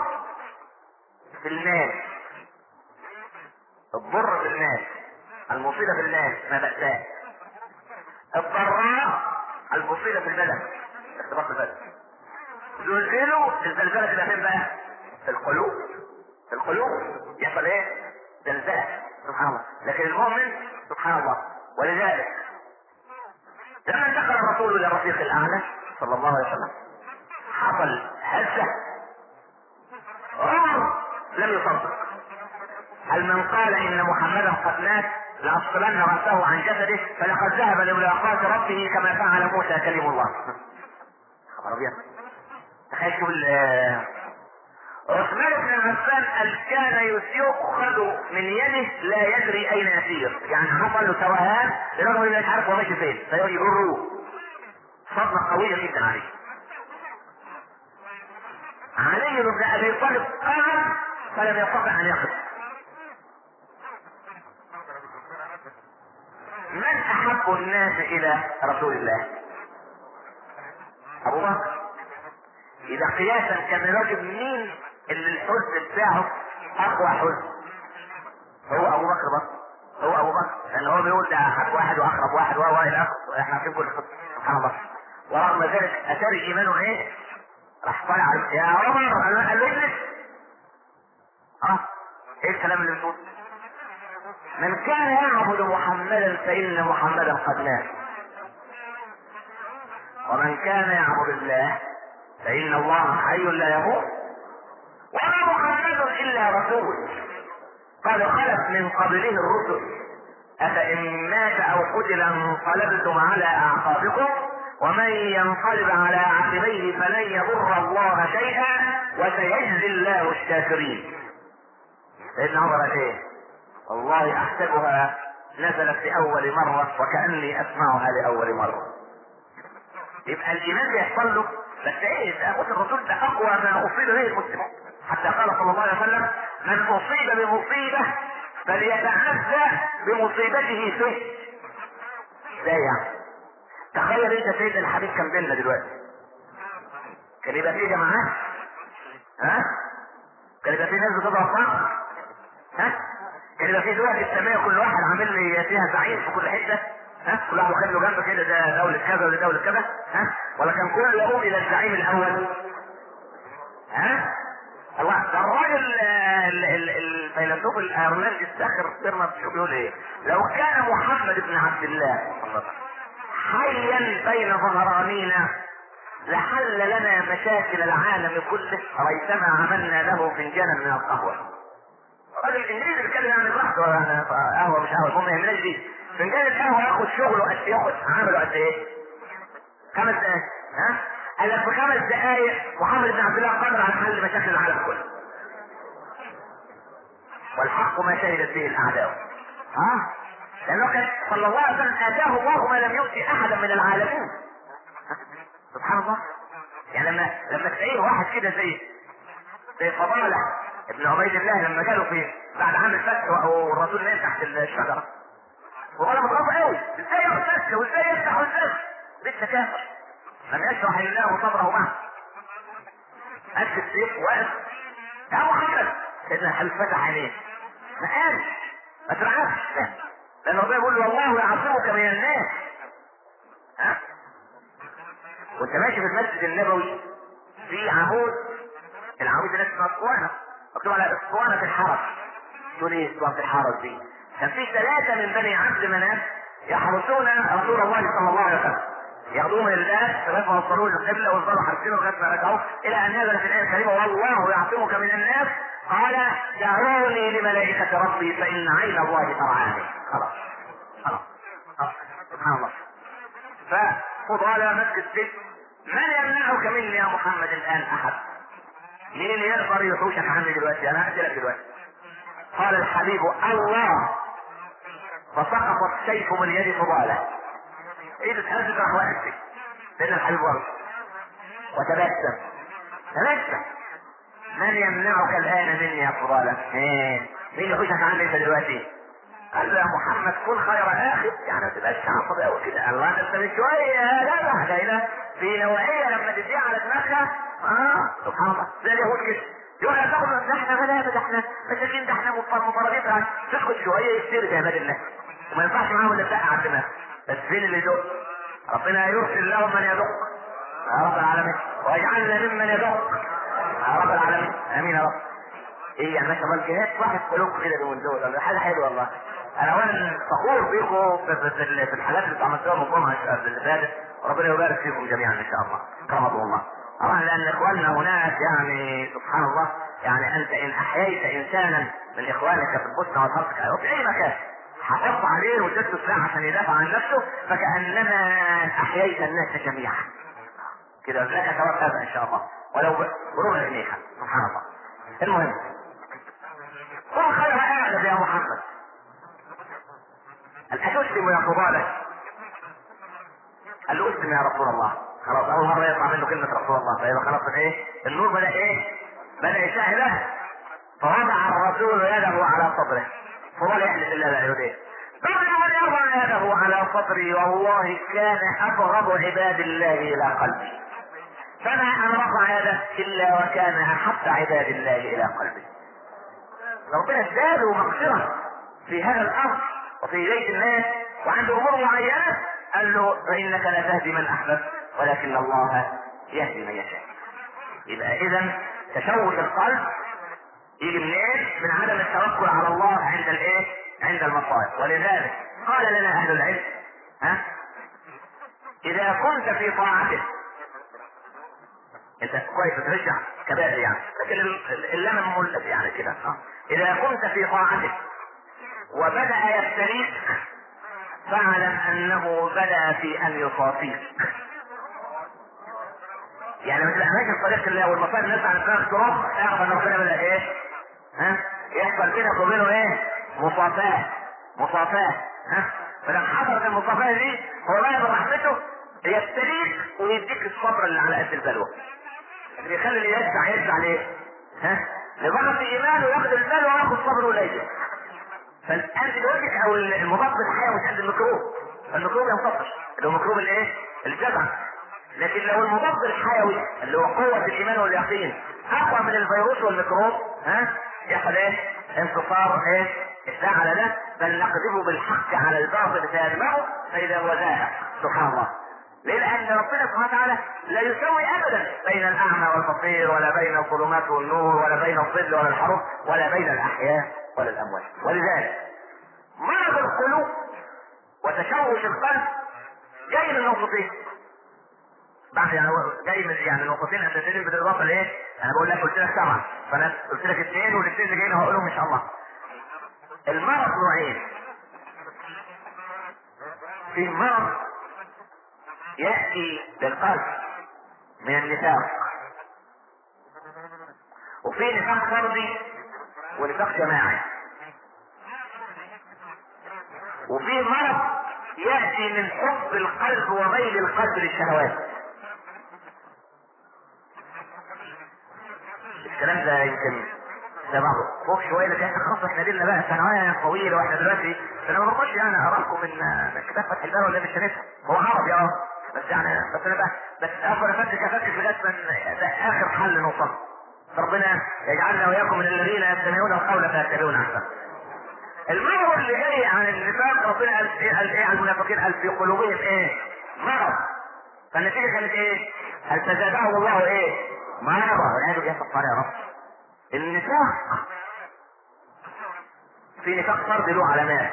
في الناس الضر في الناس المصيبة في الناس ما بأساء. الضراء المصيبة في البلد. اختبار البلد. زلزلوا الزلزلة تبقى فين بقى؟ في القلوب. في القلوب. يحصل إيه؟ زلزال سبحان الله. لكن المؤمن سبحان الله. ولذلك لما انتقل الرسول إلى الرفيق الأعلى صلى الله عليه وسلم حصل هزة لم يصدق. هل من قال إن محمدا قد مات لأفصلن رأسه عن جسده؟ فلقد ذهب لملاقاة ربه كما فعل موسى كلم الله. خبر أبيض. تخيل شوف عثمان بن عفان كان يؤخذ من يده لا يدري أين يسير. يعني حصل له توهان لدرجه انه مش عارف هو فين فيجروه صدمة قوية جدا عليه. علي بن أبي طالب قام فلم يستطع أن يقف من أحب الناس إلى رسول الله؟ أبو بكر. إذا قياسا كان راجل مين اللي الحزن بتاعه أقوى حزن؟ هو أبو بكر بس. هو أبو بكر. لأن هو بيقول ده أحب واحد وأقرب واحد وهو إحنا في كل سبحان الله. ورغم ذلك اتاري إيمانه إيه؟ راح طالع يا عمر له اجلس إيه الكلام اللي بتقول؟ من كان يعبد محمدا فإن محمدا قد مات. ومن كان يعبد الله فإن الله حي لا يموت. وما محمد إلا رسول. قد خلت من قبله الرسل. أفإن مات أو قتل انقلبتم على أعقابكم. ومن ينقلب على عقبيه فلن يضر الله شيئا. وسيجزي الله الشاكرين. سيدنا عمر إيه والله أحسبها نزلت لأول مرة وكأني أسمعها لأول مرة. يبقى الإيمان بيحصل له بس إيه ده الرسول ده أقوى ما اصيب به المسلمون حتى قال صلى الله عليه وسلم من أصيب بمصيبة فليتعزى بمصيبته فيه إزاي يعني تخيل أنت سيدنا الحبيب كان بيننا دلوقتي. كان يبقى فيه جماعات؟ ها؟ كان يبقى فيه ناس بتضرب بعض ها؟ كان يبقى فيه دلوقتي السماء كل واحد عامل لي فيها زعيم في كل حتة ها؟ كل واحد واخد له جنب كده ده دولة كذا وده دولة كذا ها؟ ولا كان كله يقوم إلى الزعيم الأول. ها؟ الله ده الراجل الفيلسوف الارناجي الساخر سيرنا شو بيقول إيه؟ لو كان محمد بن عبد الله حيا بين ظهرانينا لحل لنا مشاكل العالم كله ريثما عملنا له فنجانا من الراجل الإنجليزي بيتكلم عن الوحده قهوه مش قهوة المهم يعملهاش دي فنجان القهوة ياخد شغله قد إيه؟ ياخد عمله قد إيه؟ خمس دقايق ها؟ لك في خمس دقايق محمد بن عبد الله قادر على حل مشاكل العالم كله. والحق ما شهدت به الأعداء. ها؟ لأنه كان صلى الله عليه وسلم آتاه الله ما لم يؤتي أحدا من العالمين. سبحان الله. يعني لما لما تلاقيه واحد كده زي زي فضالة ابن عبيد الله لما جاله في بعد عام الفتح والرسول نام تحت الشجرة. وقال متغاظ قوي إزاي يفتح وازاي يفتح وازاي لسه كافر. لم يشرح الله صدره معه أسك السيف وقف يا محمد سيدنا هل فتح عينيه ما قالش ما ترعبش لأن ربنا يقول له والله يعصمك من الناس. ها؟ وأنت ماشي في المسجد النبوي في عمود العمود ده اسمه مكتوب على اسطوانه الحرس. تقول إيه اسطوانه الحرس. دي كان في ثلاثة من بني عبد مناف يحرسون رسول الله صلى الله عليه وسلم. ياخذوه من الناس لغايه ما وصلوه للقبله ويفضلوا حارسينه لغايه ما رجعوه إلى أن نزلت الآية الكريمة والله يعصمك من الناس. قال دعوني لملائكة ربي فإن عين الله ترعاني. خلاص. خلاص. سبحان الله. ففضال مسجد ست من يمنعك مني يا محمد الآن أحد؟ مين اللي يقدر يحوشك عني دلوقتي؟ أنا هاتي لك دلوقتي. قال الحبيب الله. فسقط السيف من يد فضالة. ايده اتهزت راح واقف لأن الحبيب ورد وتبسم. تبسم. من يمنعك الآن مني يا فضالة؟ مين مين يحوشك عني أنت دلوقتي. قال له يا محمد كن خير أخي. يعني ما تبقاش عصبي قوي كده. الله ده أنت من شوية لا لا ده هنا في نوعية لما تديها على دماغها آه سبحان الله. زي اليهود كده. يقول لك تاخد ده إحنا غلابه ده إحنا مساكين ده إحنا مفرغين تسكت شوية يصير زي عباد الله. وما ينفعش معاهم إلا تدق على الدماغ. بس فين اللي يدق؟ ربنا يرسل لهم من يدق. يا رب العالمين. واجعلنا ممن يدق. يا رب العالمين. آمين يا رب. إيه يعني ما شاء الله الجهاد واحد قلوبكم كده من دول. حاجة حلوة والله؟ أنا وأنا فخور بيكم في, الحاجات اللي عملتوها من الجمعه اللي فاتت. وربنا يبارك فيكم جميعا إن شاء الله. كرمكم الله. طبعا لأن إخواننا هناك يعني سبحان الله يعني أنت إن أحييت انسانا من إخوانك في البوسنه والهرسك أو في اي مكان حافظت عليه واديته سلاح عشان يدافع عن نفسه فكانما أحييت الناس جميعا. كده لك ثواب هذا إن شاء الله. ولو بربع جنيه سبحان الله. المهم. قل خير اعلم يا محمد. هل أتسلم يا فضالة؟ قال له اسلم يا رسول الله. خلاص أول مرة يطلع منه كلمة رسول الله. فإذا خلاص إيه؟ النور بدأ إيه؟ بدأ يشهد فوضع الرسول يده على صدره. فضل يحلف الله بعيده قبل أن يضع يده على صدري والله كان أبغض عباد الله إلى قلبي. فما أن رفع يده إلا وكان أحب عباد الله إلى قلبي. ربنا ازداده مغفرة في هذا الأمر. وفي بيت الناس وعنده أمور معينة قال له فإنك لا تهدي من أحببت ولكن الله يهدي من يشاء يبقى اذا تشوش القلب يجي منين؟ من عدم التوكل على الله عند الإيه؟ عند المصائب ولذلك قال لنا أهل العلم ها؟ إذا كنت في طاعته أنت كويس بترجع كبائر يعني لكن اللمم ملت يعني كده إذا كنت في طاعته وبدأ يفتريك فاعلم أنه بدأ في ان يصافيك يعني ما تبقى ماشي في طريق الله والمصائب الناس على دماغك تروح اعرف ان ربنا بدأ إيه؟ ها؟ يحصل بينك وبينه إيه؟ مصافاة مصافاة ها؟ فلما حصلت المصافاة دي هو بقى برحمته يفتريك ويديك الصبر اللي على قد البلوى اللي يخلي اللي يدفع يدفع ليه؟ ها؟ لضغط إيمانه ياخد البلوى وياخد صبره قليل فال antibiotic أو المضاد الحيوي مش الميكروب الميكروب ينتصر اللي هو ميكروب الايه؟ الجزع لكن لو المضاد الحيوي اللي هو قوة الإيمان واليقين أقوى من الفيروس والميكروب ها يحصل إيه؟ انتصار إيه؟ الساعة على ده بل نقذفه بالحق على الباطل فيدمغه فإذا هو زاهق سبحان الله ليه؟ لأن ربنا سبحانه وتعالى لا يسوي أبدا بين الأعمى والبصير ولا بين الظلمات والنور ولا بين الظل ولا الحرور ولا بين الأحياء ولا الأموات ولذلك مرض القلوب وتشوش القلب جاي من نقطتين بعد يعني جاي من يعني نقطتين اساسيين بالاضافه لإيه؟ أنا بقول لك قلت لك سبعة فأنا قلت لك اثنين والاثنين اللي جايين هقولهم إن شاء الله. المرض نوعين. في مرض يأتي للقلب من النفاق. وفي نفاق فردي ونفاق جماعي. وفي مرض يأتي من حب القلب وميل القلب للشهوات. الكلام ده يمكن ده فوق شوية لكن إحنا خلاص إحنا لنا بقى ثانويه طويلة وإحنا دلوقتي أنا ما بخش يعني اراكم من كتاب فتح الباب ولا من شريفها هو عربي آه. بس يعني بس أنا بقى بس افضل افكك افكك لغاية ده آخر حل نوصل. ربنا يجعلنا وإياكم من الذين يستمعون القول فيتبعون احسن المرض اللي جاي عن النفاق ربنا قال إيه قال إيه على المنافقين؟ قال في قلوبهم إيه؟ مرض. فالنتيجة كانت إيه؟ هل فزادهم الله إيه؟ مرض. والعياذ بالله كفار يا رب. النفاق. في نفاق فرد له علامات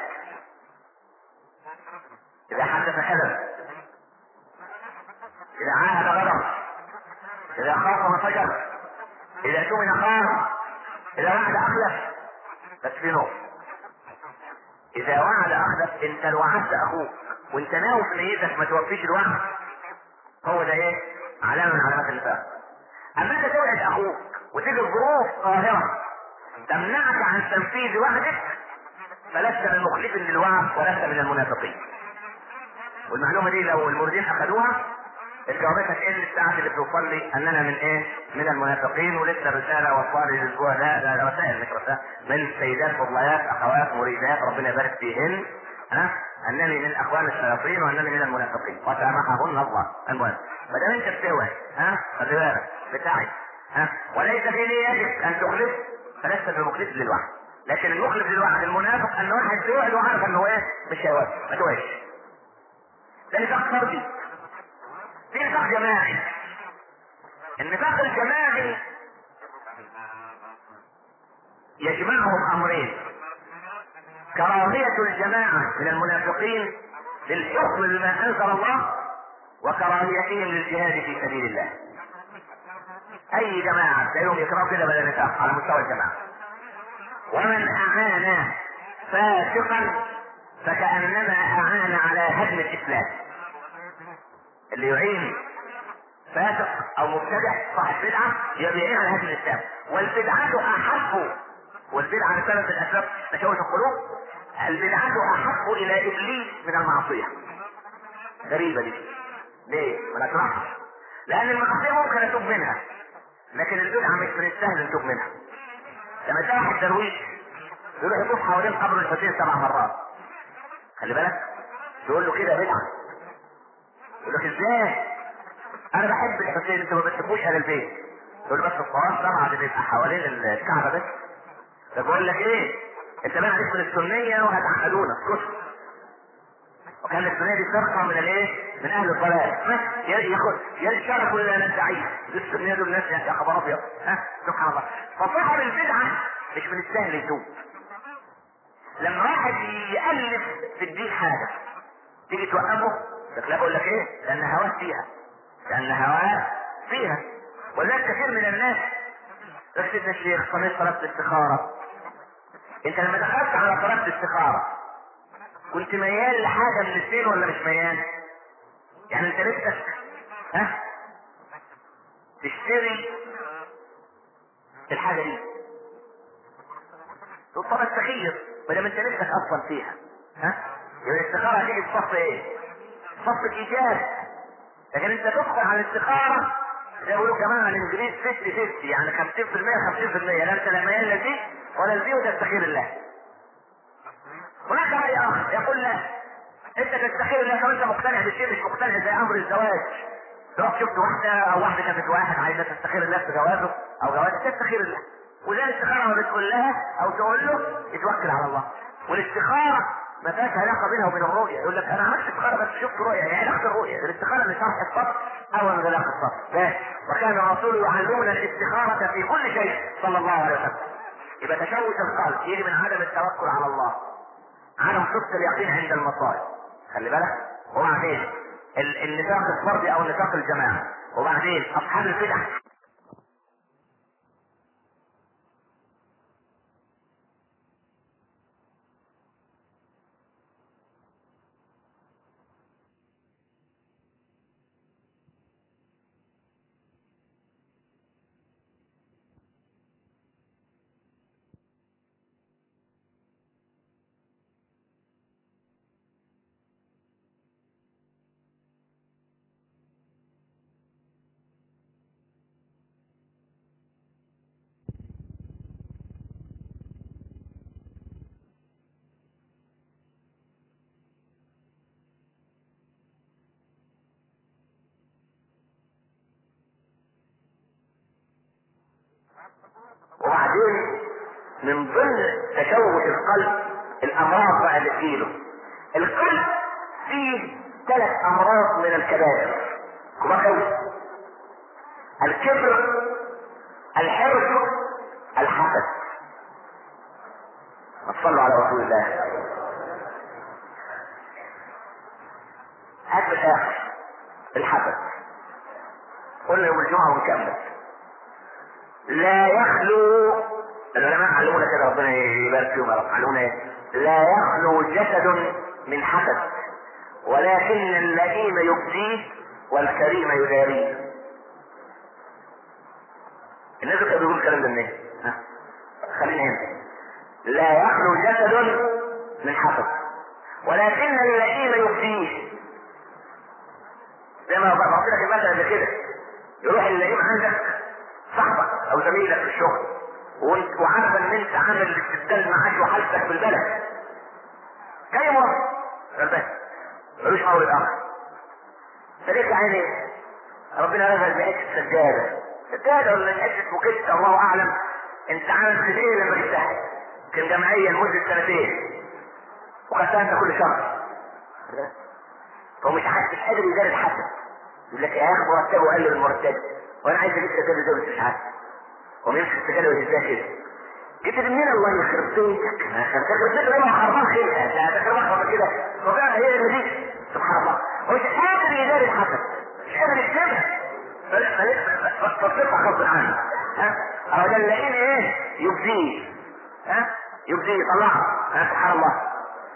إذا حدث كذب إذا عاهد غدر إذا خاف فجر. إذا اؤتمن خان إذا وعد أخلف بس في نقطه إذا وعد أخلف إنت لو وعدت أخوك وإنت ناوي في نيتك ما توفيش الوعد هو ده إيه؟ علامة من علامات النفاق. أما انت توعد أخوك وتيجي ظروف قاهرة تمنعك عن تنفيذ وعدك فلست من مخلف للوعد ولست من المنافقين. والمعلومة دي لو المردين اخذوها جاوبتك إيه الساعة اللي بتوصل أننا من إيه؟ من المنافقين ولسه رسالة وصل لي الأسبوع ده. لا رسائل مش رسائل من سيدات فضليات أخوات مريدات ربنا يبارك فيهن. ها؟ أنني من أخوان الشياطين وأنني من المنافقين. وسامحهن الله. المهم ما دام أنت بتوعد ها؟ خلي بالك بتاعي ها؟ وليس في نيتك أن تخلف فلست بمخلف للوعد لكن المخلف للوعد المنافق أن واحد بيوعد وعارف إنه إيه؟ مش هيوافق ما توعدش. ده نفاق فردي في نفاق جماعي. النفاق الجماعي يجمعهم أمرين. كراهية الجماعة من المنافقين للحكم بما أنزل الله وكراهيتهم للجهاد في سبيل الله. أي جماعة؟ تلاقيهم يكرهوا كده بلا نفاق على مستوى الجماعة. ومن أعان فاسقا فكأنما أعان على هدم الإسلام. اللي يعين فاسق أو مبتدع صاحب بدعة يبقى يعين على هدم الإسلام. والبدعة أحب والبدعة لسبب الاسباب تشوش القلوب. البدعة أحب إلى إبليس من المعصية. غريبة دي. ليه؟ ما نشرحش لأن المعصية ممكن أتوب منها لكن البدعة مش من السهل نتوب منها. لما تلاقي واحد درويش يروح يطوف حوالين قبر الحسين سبع مرات. خلي بالك. تقول له كده بدعة. يقول لك إزاي؟ أنا بحب الحسين أنتوا ما بتحبوش أهل البيت. تقول له بس الصلاه طبعا بتبقى حوالين الكعبة بس. فبقول لك إيه؟ أنت بقى عرفت السنية وهتعقدونا. اسكت وكان السنية دي فرقه من الإيه؟ من أهل الضلال. ياخد يشاركوا إلى ندعيه السنية دول الناس يا خبر أبيض. ها؟ سبحان الله. فصاحب البدعة مش من السهل يتوب. لما واحد يألف في الدين حاجة تيجي توقفه لك لا بقول لك إيه؟ لأن هواه فيها. لأن هواه فيها. ولذلك كثير من الناس. يا سيدنا الشيخ صليت صلاة الاستخارة. أنت لما دخلت على صلاة الاستخارة كنت ميال لحاجة من الاثنين ولا مش ميال؟ يعني أنت نفسك ها؟ تشتري الحاجة دي. طب استخير ما دام أنت نفسك أصلا فيها. ها؟ يبقى الاستخارة هتيجي في صف إيه؟ صف الايجاب لكن أنت تدخل على الاستخارة زي بيقولوا كمان الانجليز 50 50 يعني 50% 50% لا أنت لا ميال لدي ولا لدي وتستخير الله. هناك رأي آخر يقول لا. أنت تستخير الله لو أنت مقتنع بشيء مش مقتنع زي أمر الزواج. تروح شفت واحدة أو واحدة شافت واحد عايزة تستخير الله في جوازه أو جوازة تستخير الله. وزي الاستخارة ما بتقول لها أو تقول له يتوكل على الله. والاستخارة ما فيهاش علاقة بينها وبين الرؤية. يقول لك أنا عملت استخارة بس شفت رؤية. يعني علاقة الرؤيه الاستخارة اللي شرح الصف أو من علاقة الصف لا وكان الرسول يعلمنا الاستخارة في كل شيء صلى الله عليه وسلم. يبقى تشوش القلب يجي من عدم التوكل على الله. عدم صدق اليقين عند المصائب. خلي بالك. وبعدين النفاق الفردي أو النفاق الجماعي. وبعدين أصحاب البدع. اللي تجيله القلب فيه ثلاث أمراض من الكبائر. كبار الكبر الحرص الحسد. صلوا على رسول الله. هات الآخر الحسد. قلنا يوم الجمعة ونكمل. لا يخلو العلماء علمونا كده ربنا يبارك فيهم يا رب. علمونا إيه؟ لا يخلو جسد من حسد ولكن اللئيم يبديه والكريم يداريه الناس كانوا بيقولوا الكلام ده منين؟ خلينا هنا. لا يخلو جسد من حسد ولكن اللئيم يبديه. زي ما قلت لك المثل قبل كده يروح اللئيم عندك صاحبك أو زميلك في الشغل وعارف إن أنت عامل استبدال معاش وحالتك في البلد. جاي مرة غلبان ملوش مولد اخر فليك عيني ربنا نزل بحته سجادة. سجادة ولا حتة بوكيت الله أعلم. انت عامل خديه لما جبتها كان جمعيه لمده سنتين. وخدتها انت كل شهر هو مش مش قادر يدار الحسد يقول لك يا أخي مرتبه قال له المرتب. وأنا عايز أجيب سجادة ده بس مش عارف هو يمسك السجادة ويهزها كده جبت منين الله يخرب بيتك تخرب بيتك لما خربان خير لا تخرب كده وفعلا هي اللي دي سبحان الله مش قادر يدار الحسد مش قادر يكتبها فتصرفها غصب عنه ها أو ده نلاقيه إيه يبديه ها يبديه يطلعها ها سبحان الله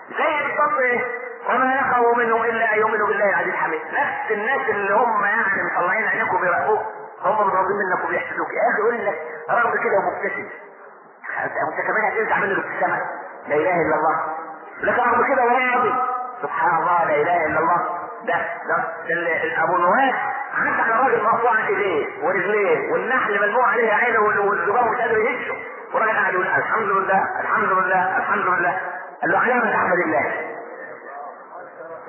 زي بالظبط إيه وما يخاف منه الا ان يؤمنوا بالله العزيز الحميد نفس الناس اللي هم يعني مطلعين عينيكم وبيراقبوك هم متراضين منك وبيحسدوك يا أخي قول لك رغم كده ومبتسم أنت كمان هتنزع منه الابتسامه لا إله إلا الله. لك رغم كده وراضي سبحان الله لا إله إلا الله. ده ده أبو النواس عدى على راجل مقطوع إيديه ورجليه والنحل ملموع عليه عينه والزبار مش قادر يهشه. وراجل قاعد يقول الحمد لله الحمد لله الحمد لله. قال له علامة أحمد الله.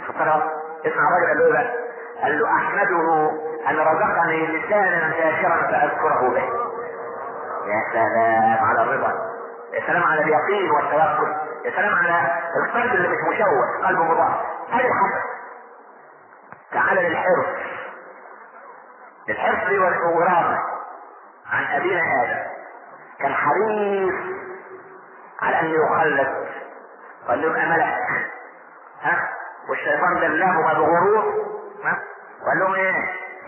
فقال اسمع الراجل قال له بقى؟ قال له أحمده أن رزقني لسانا ذاكرا فأذكره به. على الرضا يا سلام على اليقين والتوكل يا سلام على القلب اللي مش مشوش قلبه مضاعف هذه الحسن تعال للحرص الحرص والإغراء عن أبينا آدم. كان حريص على أن يخلد وأن يبقى ملك. ها؟ والشيطان دلهما بغرور ها؟ وقال لهم إيه؟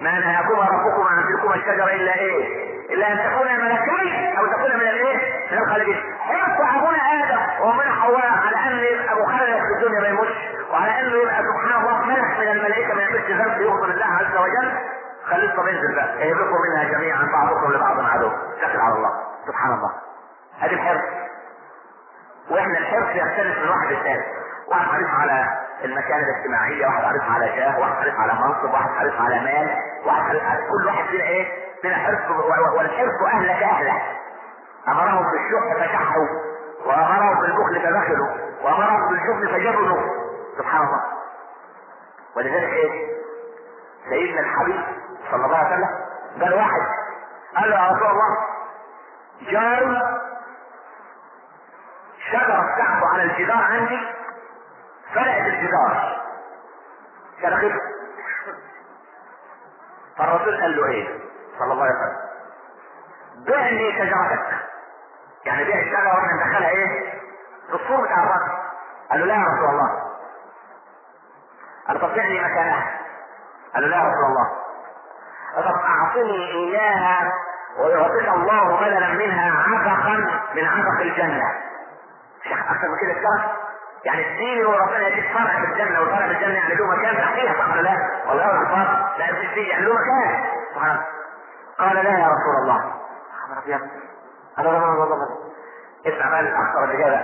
ما نهاكما ربكما عن تلكما الشجرة إلا إيه؟ إلا أن تكونا ملكين أو تكونا من الإيه؟ من الخالدين. حرص أبونا آدم وأمنا حواء على أن يبقى مخلد في الدنيا ما يموتش وعلى أنه يبقى سبحان الله ملك من الملائكة ما يعملش ذنب يغفر الله عز وجل. خليكم انزل بقى يهلكوا منها جميعا بعضكم لبعض عدو شكر على الله. سبحان الله. هذه الحرص. وإحنا الحرص يختلف من واحد للثاني. واحد حريص على المكانة الاجتماعية واحد حريص على جاه واحد حريص على منصب واحد حريص على مال واحد حريص على كل واحد فينا إيه؟ فينا حرص والحرص أهلك اهله أمرهم بالشح فشحوا وأمرهم بالبخل فبخلوا وأمرهم بالجبن فجبنوا. سبحان الله. ولذلك إيه؟ سيدنا الحبيب صلى الله عليه وسلم قال واحد قال يا رسول الله جار شجرة بتاعته على الجدار عندي فرقت الجدار. شرخته فالرسول قال له إيه؟ صلى الله عليه وسلم. بعني شجرتك. يعني بيع الشجرة وإحنا ندخلها إيه؟ في السور بتاع الرجل قال له لا يا رسول الله. قال طب بعني مكانها. قال له لا يا رسول الله. طب أعطني إياها ويعطيك الله بدلا منها عبقا من عبق الجنة. مش أكثر من كده الشرف يعني اديني وربنا يديك فرع في الجنة والفرع في الجنة يعني له مكان تحتيها صح ولا لا؟ والله اكبر لا مش دي يعني له مكان. سبحان قال لا يا رسول الله. اسمع بقى الأخطر اللي جاي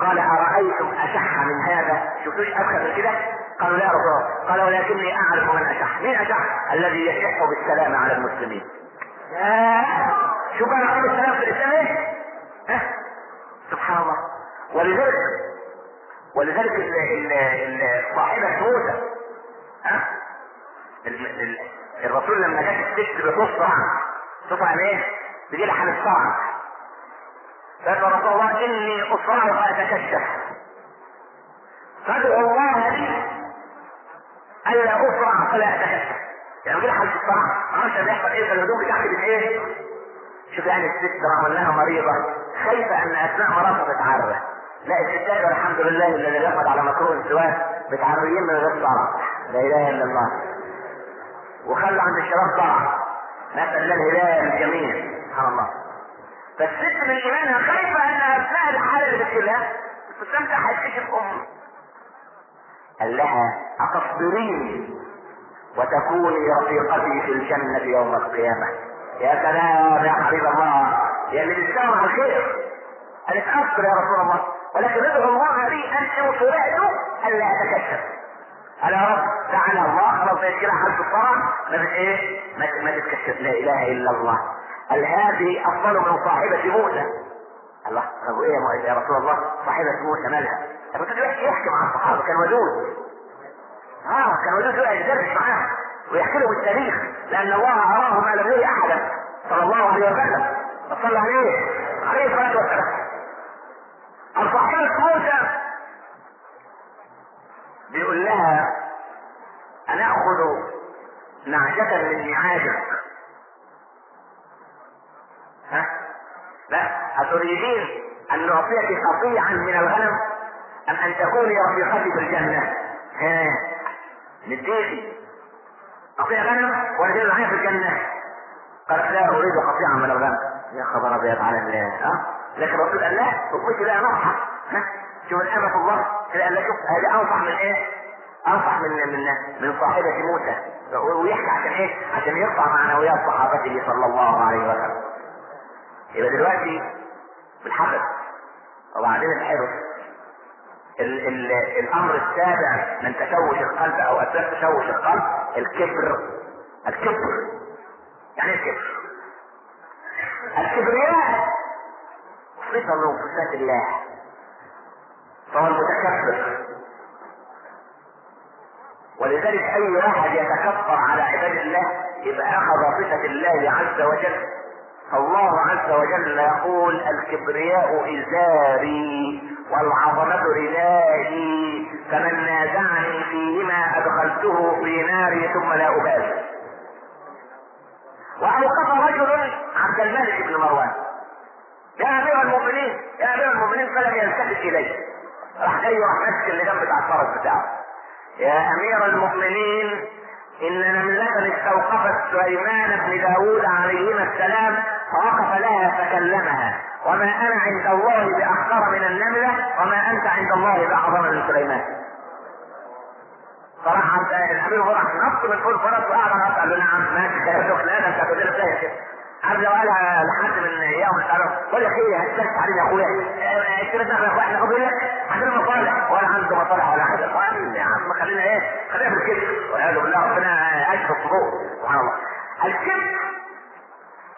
قال أرأيتم أشح من هذا؟ شفتوش؟ ابخس من كده؟ قالوا لا يا رسول الله. قال ولكني أعرف من أشح. مين أشح؟ الذي يشح بالسلام على المسلمين. شوف أنا قبل السلام في الإسلام إيه؟ سبحان الله. ولذلك ولذلك صاحبة ال الرسول لما جت الست بتصرع تصرع إيه؟ بيجي لها حالة صرع فقال رسول الله إني اصرع فاتكشف فادعو الله لي ألا اصرع فلا أتكشف. يعني غير حالة الصرع ما أعرفش بيحصل إيه في الهدوم بتاعتي بايه شوف يعني الست رغم إنها مريضة خايفة أن اثناء مرضها تتعرى لا الستات والحمد لله الذي يقعد على مكروه السواك متعريين من غير صرع لا إله إلا الله. وخلوا عند الشباب صرع نسأل الله الهداية للجميع سبحان الله. فالست من إيمانها خايفة ان اثناء الحالة اللي بتجيلها تستمتع هتكشف ام قال لها اتصبرين وتكوني رفيقتي في الجنة يوم القيامة. يا سلام يا حبيب الله. يا اللي بتساوي الخير. قالت أصبر يا رسول الله. ولكن ادعو الله لي أن ان فرعت ألا اتكشف يا رب تعالى الله خلاص زي كده الصرع ما إيه؟ ما تتكشف لا إله إلا الله. قال هذه أفضل من صاحبة موسى؟ الله طب إيه يا رسول الله؟ صاحبة موسى مالها؟ الرسول يحكي مع الصحابة كان ودود. آه كان ودود يقعد يدرس معاهم ويحكي لهم التاريخ لأن الله أراه ما لم يري أحدا صلى الله عليه وسلم. وصلى عليه عليه الصلاة والسلام. الصحابة موسى بيقول لها أنأخذ نعجة من نعاجك ها؟ لا أتريدين أن نعطيك قطيعا من الغنم أم أن تكوني رفيقتي في الجنة؟ ها نديكي قطيع غنم ولا معايا في الجنة؟ قالت لا أريد قطيعا من الغنم يا خبر أبيض على الله ها؟ لكن الرسول قال لا تخش بقى نصحة ها؟ شوف الأمة الله كده قال لا شوف هذه أنصح من إيه؟ أنصح من من من صاحبة موسى ويحكي عشان إيه؟ عشان يرفع معنويات صحابته صلى الله عليه وسلم. يبقى دلوقتي الحدث وبعدين الحرص ال ال الأمر السابع من تشوش القلب أو اسباب تشوش القلب الكبر الكبر يعني إيه الكبر الكبرياء صفه من صفات الله. فهو المتكبر. ولذلك أي واحد يتكبر على عباد الله يبقى أخذ صفة الله عز وجل الله عز وجل يقول الكبرياء إزاري والعظمة ردائي فمن نازعني فيهما أدخلته في ناري ثم لا أبالي. وأوقف رجل عبد الملك بن مروان. يا امير المؤمنين يا امير المؤمنين فلم يلتفت اليه راح جاي راح ماسك اللي جنب بتاع الفرس بتاعه يا امير المؤمنين ان نملة استوقفت سليمان بن داود عليهما السلام فوقف لها فكلمها وما أنا عند الله باحقر من النملة وما انت عند الله باعظم من سليمان فراح الامير راح نط من فوق الفرس وقعد على قال له نعم ماشي ده انت كده عارف لو لحد من أيام تعالوا قول يا أخي هتسكت علينا يا أخويا؟ اشتريت يا أخويا إحنا قبل عندنا مصالح. ولا عنده مصالح ولا حاجة يا عم خلينا إيه؟ خلينا في الكذب. والعياذ بالله ربنا اشفى الصدور سبحان الله. الكذب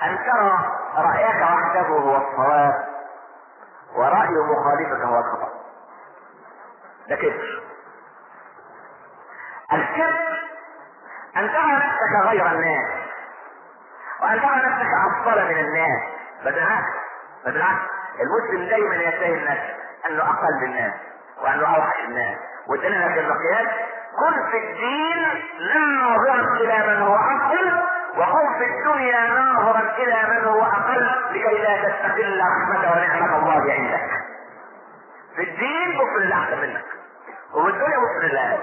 أن ترى رأيك وحده هو الصواب ورأي مخالفك هو الخطأ. ده كذب. الكذب أن ترى نفسك غير الناس. وان ترى نفسك أفضل من الناس. بالعكس بالعكس. المسلم دايما يتهم نفسه أنه أقل الناس وأنه أوحش الناس. وادينا في المقياس كن في الدين ناظرا إلى من هو أفضل وكن في الدنيا ناظرا إلى من هو أقل لكي لا تستقل رحمه ونعمة الله عندك. في الدين بص لله احسن منك. وفي الدنيا بص لله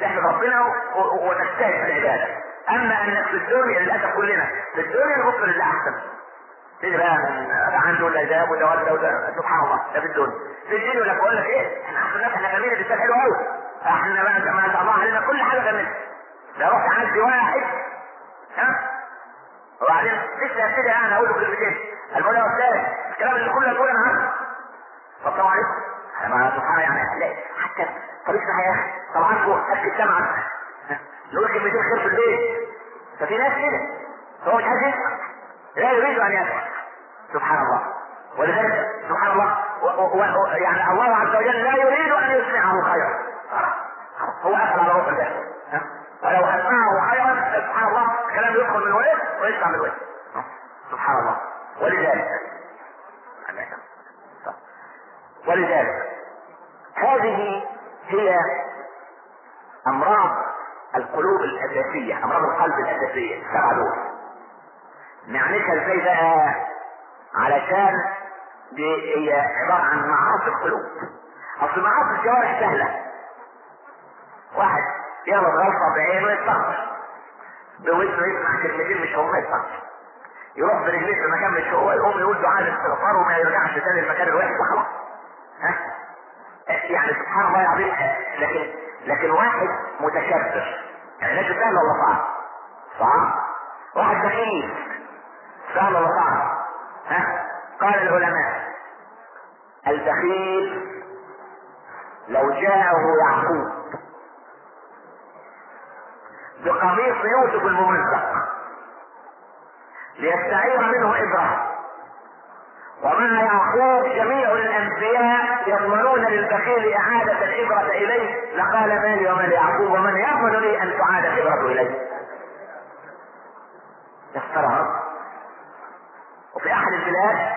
تحمد ربنا وتجتهد في العباده أما انك في الدنيا للاسف كلنا في الدنيا نبص لله أحسن. تيجي بقى ده عنده ولا ده وده وده وده سبحان الله ده في الدنيا. في الدين يقول لك بقول لك إيه؟ إحنا احسن ناس إحنا جميل الانسان حلو قوي إحنا بقى ما شاء الله علينا كل حاجة جميلة. ده رحت عندي واحد. ها؟ وبعدين لسه هبتدي أنا أقول له كلمتين المولى يا أستاذ الكلام اللي كله تقول أنا عارفه طب السلام عليكم. ما سبحان يعني حتى طريقنا يا أخي طبعا اكل السمع نقول كلمتين خير في البيت ففي ناس كده. هو مش عايز لا يريد أن يسمع. سبحان الله. ولذلك سبحان الله و و و يعني الله عز وجل لا يريد أن يسمعه خيرا. هو اخذ على روح الله ولو أسمعه خيرا سبحان الله الكلام يدخل من وجه ويطلع من وجه سبحان الله. ولذلك. ولذلك. هذه هي أمراض القلوب الأساسية أمراض القلب الأساسية. السبعه دول نعنيها إزاي بقى؟ علشان دي هي عبارة عن معاصي القلوب. أصل معاصي الجوارح سهلة. واحد يغلط غلطة بعينه يستغفر بودنه يسمع كلمتين مش هم يستغفر يروح برجليه في مكان مش هو يقوم يقول دعاء الاستغفار وما يرجعش تاني المكان الوحش وخلاص. ها؟ يعني سبحان الله العظيم. لكن لكن واحد متكبر. لكن سهل ولا صعب؟ صعب واحد بخيل سهل ولا صعب؟ ها قال العلماء البخيل لو جاءه يعقوب بقميص يوسف الممزق ليستعير منه إبرة ومع يعقوب جميع الأنبياء يضمنون للبخيل إعادة العبرة إليه؟ لقال مالي ومال يعقوب ومن يضمن لي أن تعاد العبرة إليه. يسترها وفي أحد البلاد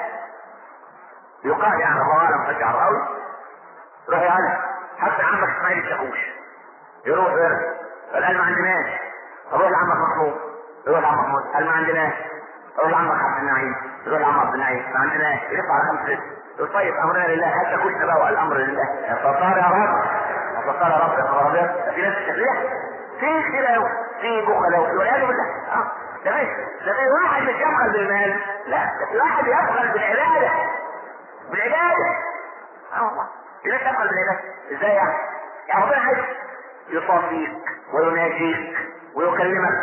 يقال يعني أعلم فجع الراوي روح هلا حتى عمك إسماعيل الشاكوش يروح يرجع فالآن ما عندناش روح لعمك محمود. يروح لعمك محمود. قال ما عندناش روح لعمك عبد النعيم يروح لعمك عبد النعيم ما عندناش يرفع على خمس ست يقول طيب امرنا لله. حتى كشنا بقى الأمر لله. ستار يا رب ستار يا رب يا خبر ابيض في ناس تشريح في خلاف في بخلاء والعياذ بالله. آه ده مش ده واحد مش يبخل بالمال لا واحد يبخل بالعباده بالعباده آه والله. ناس تبخل بالعباده إزاي يعني؟ يعني ربنا عايز يصافيك ويناجيك ويكلمك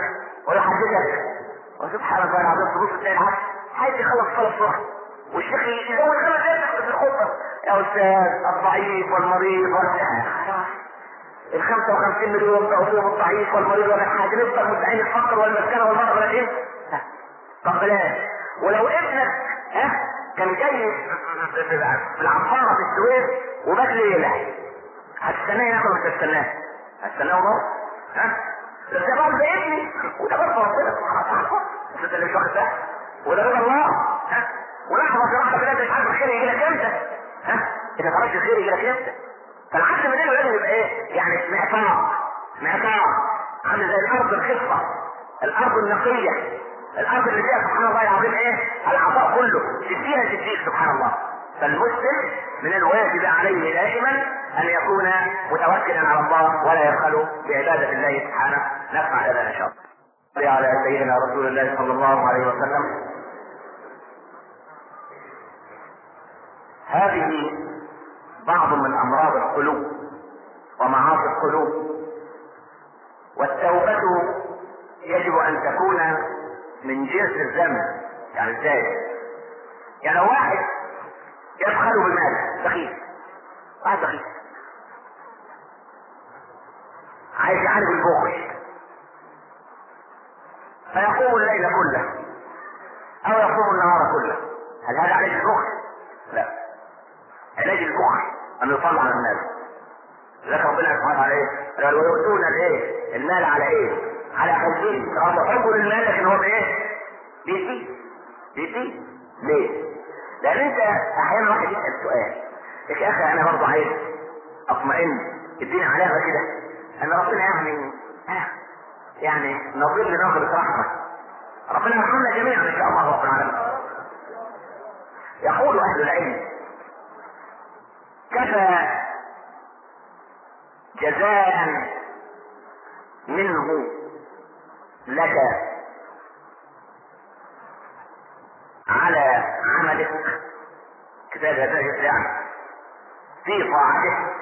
ويحدثك وسبحان الله العظيم تبص تلاقي العبد عايز يخلص صلاه الصبح والشيخ يزود خمس دقايق في الخطبة. يا أستاذ الضعيف والمريض. ال 55 مليون بقوا فيهم الضعيف والمريض. ولا حاجة نفضل مدعين الفقر والمسكنة والمرض ولا إيه؟ طب بلاش. ولو ابنك ها كان جاي في العصاره في السويس وبات ليلة. هتستناه؟ ياكل ولا تستناه؟ هتستناه ونص ها؟ ده برضه ابني وده برضه ربنا انت اللي مش واخد بالك وده رضا الله ها؟ ولحظه واحدة كده انت مش عارف الخير يجي لك إمتى ها؟ اذا خرجت الخير يجي لك إمتى؟ فالعكس من هنا لازم يبقى إيه؟ يعني معطاء معطاء عامل زي الأرض الخصبه الأرض النقيه الأرض اللي فيها سبحان الله العظيم إيه؟ العطاء كله تديها تديك سبحان الله فالمسلم من الواجب عليه دائما ان يكون متوكلا على الله ولا يبخل بعباده الله سبحانه نفع هذا ان شاء الله. على سيدنا رسول الله صلى الله عليه وسلم. هذه بعض من أمراض القلوب ومعاصي القلوب. والتوبة يجب أن تكون من جنس الذنب يعني إزاي؟ يعني واحد يبخل بالمال بخيل. واحد بخيل. عايز يعالج البخل. فيقوم الليل كله أو يقوم النهار كله هل هذا علاج البخل؟ لا علاج البخل أن يطلع على الناس لذلك ربنا سبحانه وتعالى إيه؟ قال ويؤتون الايه؟ المال على إيه؟ على حبه رغم حبه للمال لكن هو بإيه؟ بيزيد بيزيد ليه؟ لأن أنت أحيانا واحد يسأل سؤال يا أخي أنا برضه عايز أطمئن اديني علامه كده ان ربنا يعني آه يعني نظير لنظرة رحمة ربنا يرحمنا جميعا إن شاء الله رب العالمين. يقول أهل العلم كفى جزاء منه لك على عملك. كتاب هذا يعني في طاعتك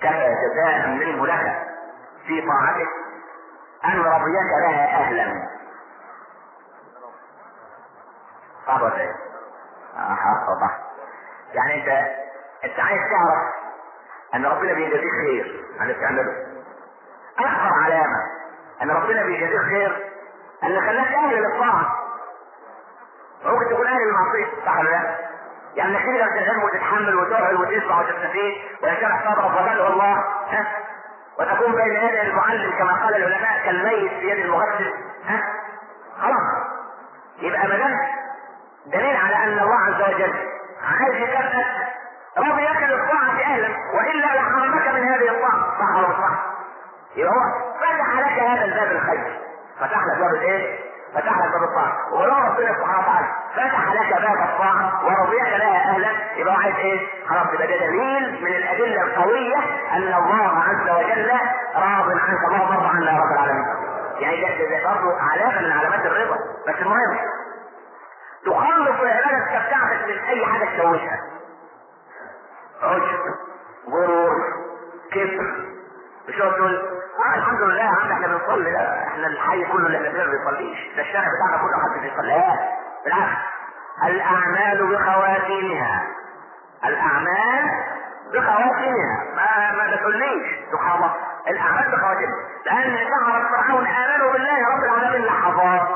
كفى جزاء منه لك في طاعتك أن رضيك لها ولا إيه؟ آه صح. يعني أنت انت عايز تعرف أن ربنا بيجازيك خير. على اللي بتعمله أكبر علامة أن ربنا بيجازيك خير أن خلاك أهل للطاعة. ممكن تكون أهل للمعصيه صح ولا لا؟ يعني انك تقدر تفهم وتتحمل وتقعد وتسمع وتستفيد ويشرح صدرك وتدعو الله. ها؟ وتكون بين يدي المعلم كما قال العلماء كالميت في يد المغسل. ها؟ خلاص. يبقى ما دام دليل على أن الله عز وجل عايز يكافئك رضيك للطاعة أهلا وإلا لحرمك من هذه الطاعة صح ولا صح؟ يبقى هو فتح لك هذا الباب الخير. فتح لك باب الإيه؟ فتح لك باب الطاعة. ولو ربنا سبحانه وتعالى فتح لك باب الطاعة ورضيك لها أهلا يبقى عايز إيه؟ خلاص يبقى دليل من الأدلة القوية أن الله عز وجل راض عنك. اللهم ارضى عنا يا رب العالمين. يعني ده برضه علامة من علامات الرضا. بس المهم تخلص العبادة بتاعتك من أي حاجة تشوشها. عجب غرور كبر مش هو تقول آه الحمد لله عم إحنا بنصلي. لا إحنا الحي كله اللي إحنا فيه ما بيصليش. ده الشارع بتاعنا كله حد بيصلي. بالعكس الأعمال بخواتيمها. الأعمال بخواتيمها. ما ما تقوليش سبحان الله الأعمال بخواتيمها. لأن سحرة فرعون آمنوا بالله رب العالمين لحظات.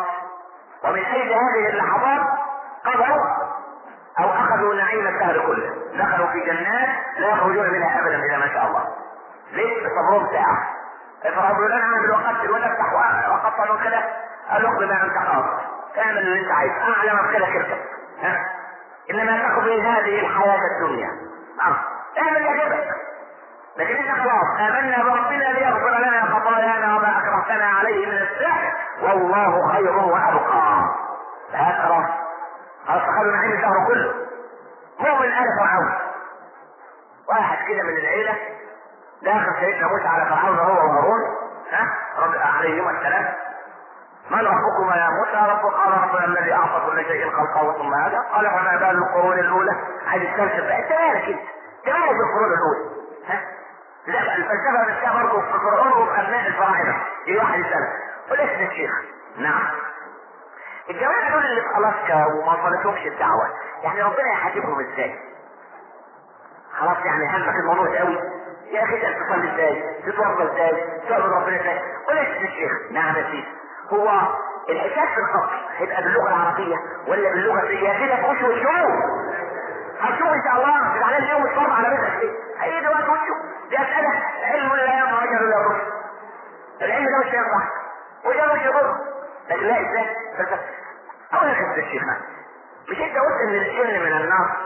ومن أجل هذه اللحظات؟ قضوا أو أخذوا نعيم الدهر كله. دخلوا في جنات لا يخرجون منها ابدا إلا ما شاء الله. ليه بصبرهم ساعة. فربنا لنا اعمل وقتل ونفتح وقطع وكذا قال اقضي ما قاضي اعمل اللي انت عايزه اعلم بكده كرتك ها؟ إنما تقضي هذه الحياة الدنيا. آه اعمل اللي لكن انت خلاص آمنا بربنا ليغفر لنا خطايانا وما أكرهتنا عليه من السحر والله خير وأبقى. لا خلاص. اخذوا نعيم الدهر كله. مؤمن آل فرعون. واحد كده من العيلة. داخل سيدنا موسى على فرعون هو وهارون. ها؟ رب عليهما السلام. من ربكما يا موسى؟ رب قال ربنا الذي أعطى كل شيء خلقه ثم هذا قال فما بال القرون الأولى؟ عايز تستنشق بقى انت مالك انت مالك بالقرون الأولى. ها؟ لا الفلسفه نفسها برضه في فرعون وفي ابناء الفراعنه يجي واحد يسالك وليس يا شيخ نعم. الجماعة دول اللي في الاسكا وما وصلتهمش الدعوة. يعني ربنا يحاسبهم إزاي؟ خلاص يعني همك الموضوع ده قوي. يا أخي انت تصلي إزاي؟ تتوضا إزاي؟ تعبد ربنا إزاي؟ وليس يا شيخ نعم يا سيدي. هو الحساب في الخط. هيبقى باللغة العربية ولا باللغة السياسيه وش وشوف هتشوف إن شاء الله في العالم اليوم الصبر على رزقك إيه؟ هيجي وقت وشه دي اسئله علم لا ينفع رجل ولا يضر العلم ده مش هينفع وده مش يضر لكن لا إزاي؟ اول يا الشيخ مش أنت قلت إن الجن من النار؟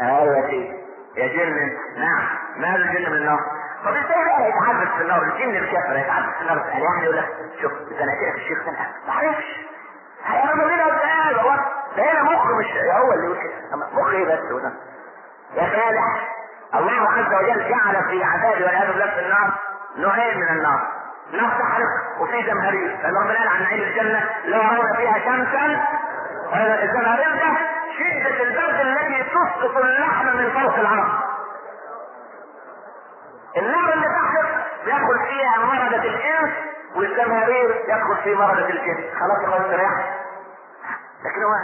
أيوه يا سيدي. يا جن نعم. ما هذا الجن من النار؟ طب إزاي بقى يتعبد في النار الجن الكافر يتعبد في النار قال يعني يقول لك شوف سنتين الشيخ سنة ما عرفش. هيعملوا لنا إزاي هو ده هنا مخ مش هو اللي يقول مخ إيه بس وده؟ يا فالح الله عز وجل جعل في عذاب والعياذ بالله في النار نوعين من النار. نار تحرق وفي زمهرير ربنا قال عن عين الجنة لا يرون فيها شمسا الزمهرير ده شدة البرد التي تسقط اللحم من فوق العرق النار اللي تحت يدخل فيها مردة الانس والزمهرير يدخل في مردة الجن خلاص الله يستريح لكن هو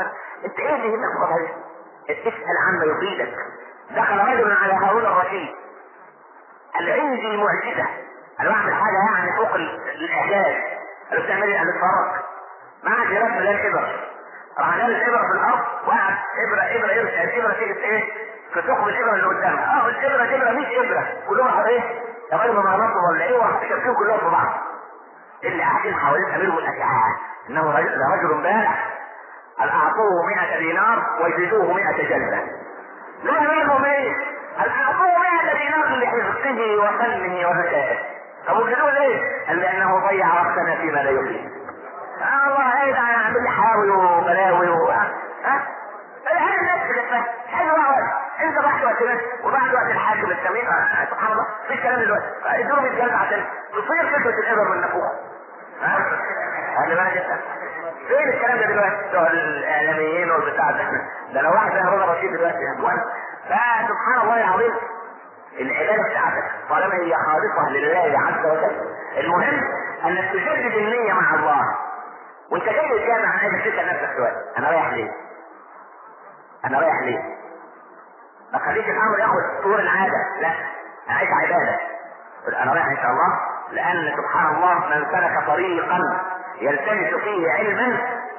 انت إيه اللي في هذا اسأل عما يفيدك دخل رجل على هارون الرشيد قال عندي معجزة أنا بعمل حاجة يعني فوق الاعجاز قال له بتعمل إيه؟ قال اتفرج معك جراس مليان كبر راح جاب الابره في الأرض وقعد ابره ابره يرسل الابره تيجي إيه ثقب الإبرة اللي قدامها. آه الإبرة ابره 100 إبرة. كلهم راحوا إيه؟ ما نصب ولا إيه؟ وراح شابكين كلهم في بعض. اللي قاعدين حوالين امير الأشعاع. إنه رجل بارع قال أعطوه 100 دينار وزدوه 100 جلدة. لا منهم إيه؟ قال أعطوه 100 دينار لحفظه وفنه وذكائه طب وزدوه ليه؟ قال لأنه ضيع وقتنا فيما لا يفيد آه الله هيدا يعمل حاوي وبلاوي و ها هذا الناس اللي حلو واحد انت بعد وقت بس وبعد وقت الحاكم السميع. آه، سبحان الله. في كلام دلوقتي ادوا 100 جلد عشان تصير فكره الإبر من ها هذا ما جدا فين الكلام ده دلوقتي؟ بتوع الإعلاميين والبتاع ده. ده لو واحد زي هارون الرشيد دلوقتي اخوان فسبحان الله العظيم العباده بتاعتك طالما هي خالصة لله عز وجل. المهم أنك تجدد النية مع الله. وأنت جاي الجامع أنا عايزك تسأل نفسك سؤال. أنا رايح ليه؟ أنا رايح ليه؟ ما خليش الأمر ياخد طور العادة. لا عايز عبادة. أنا رايح إن شاء الله؟ لأن سبحان الله من سلك طريقا يلتمس فيه علما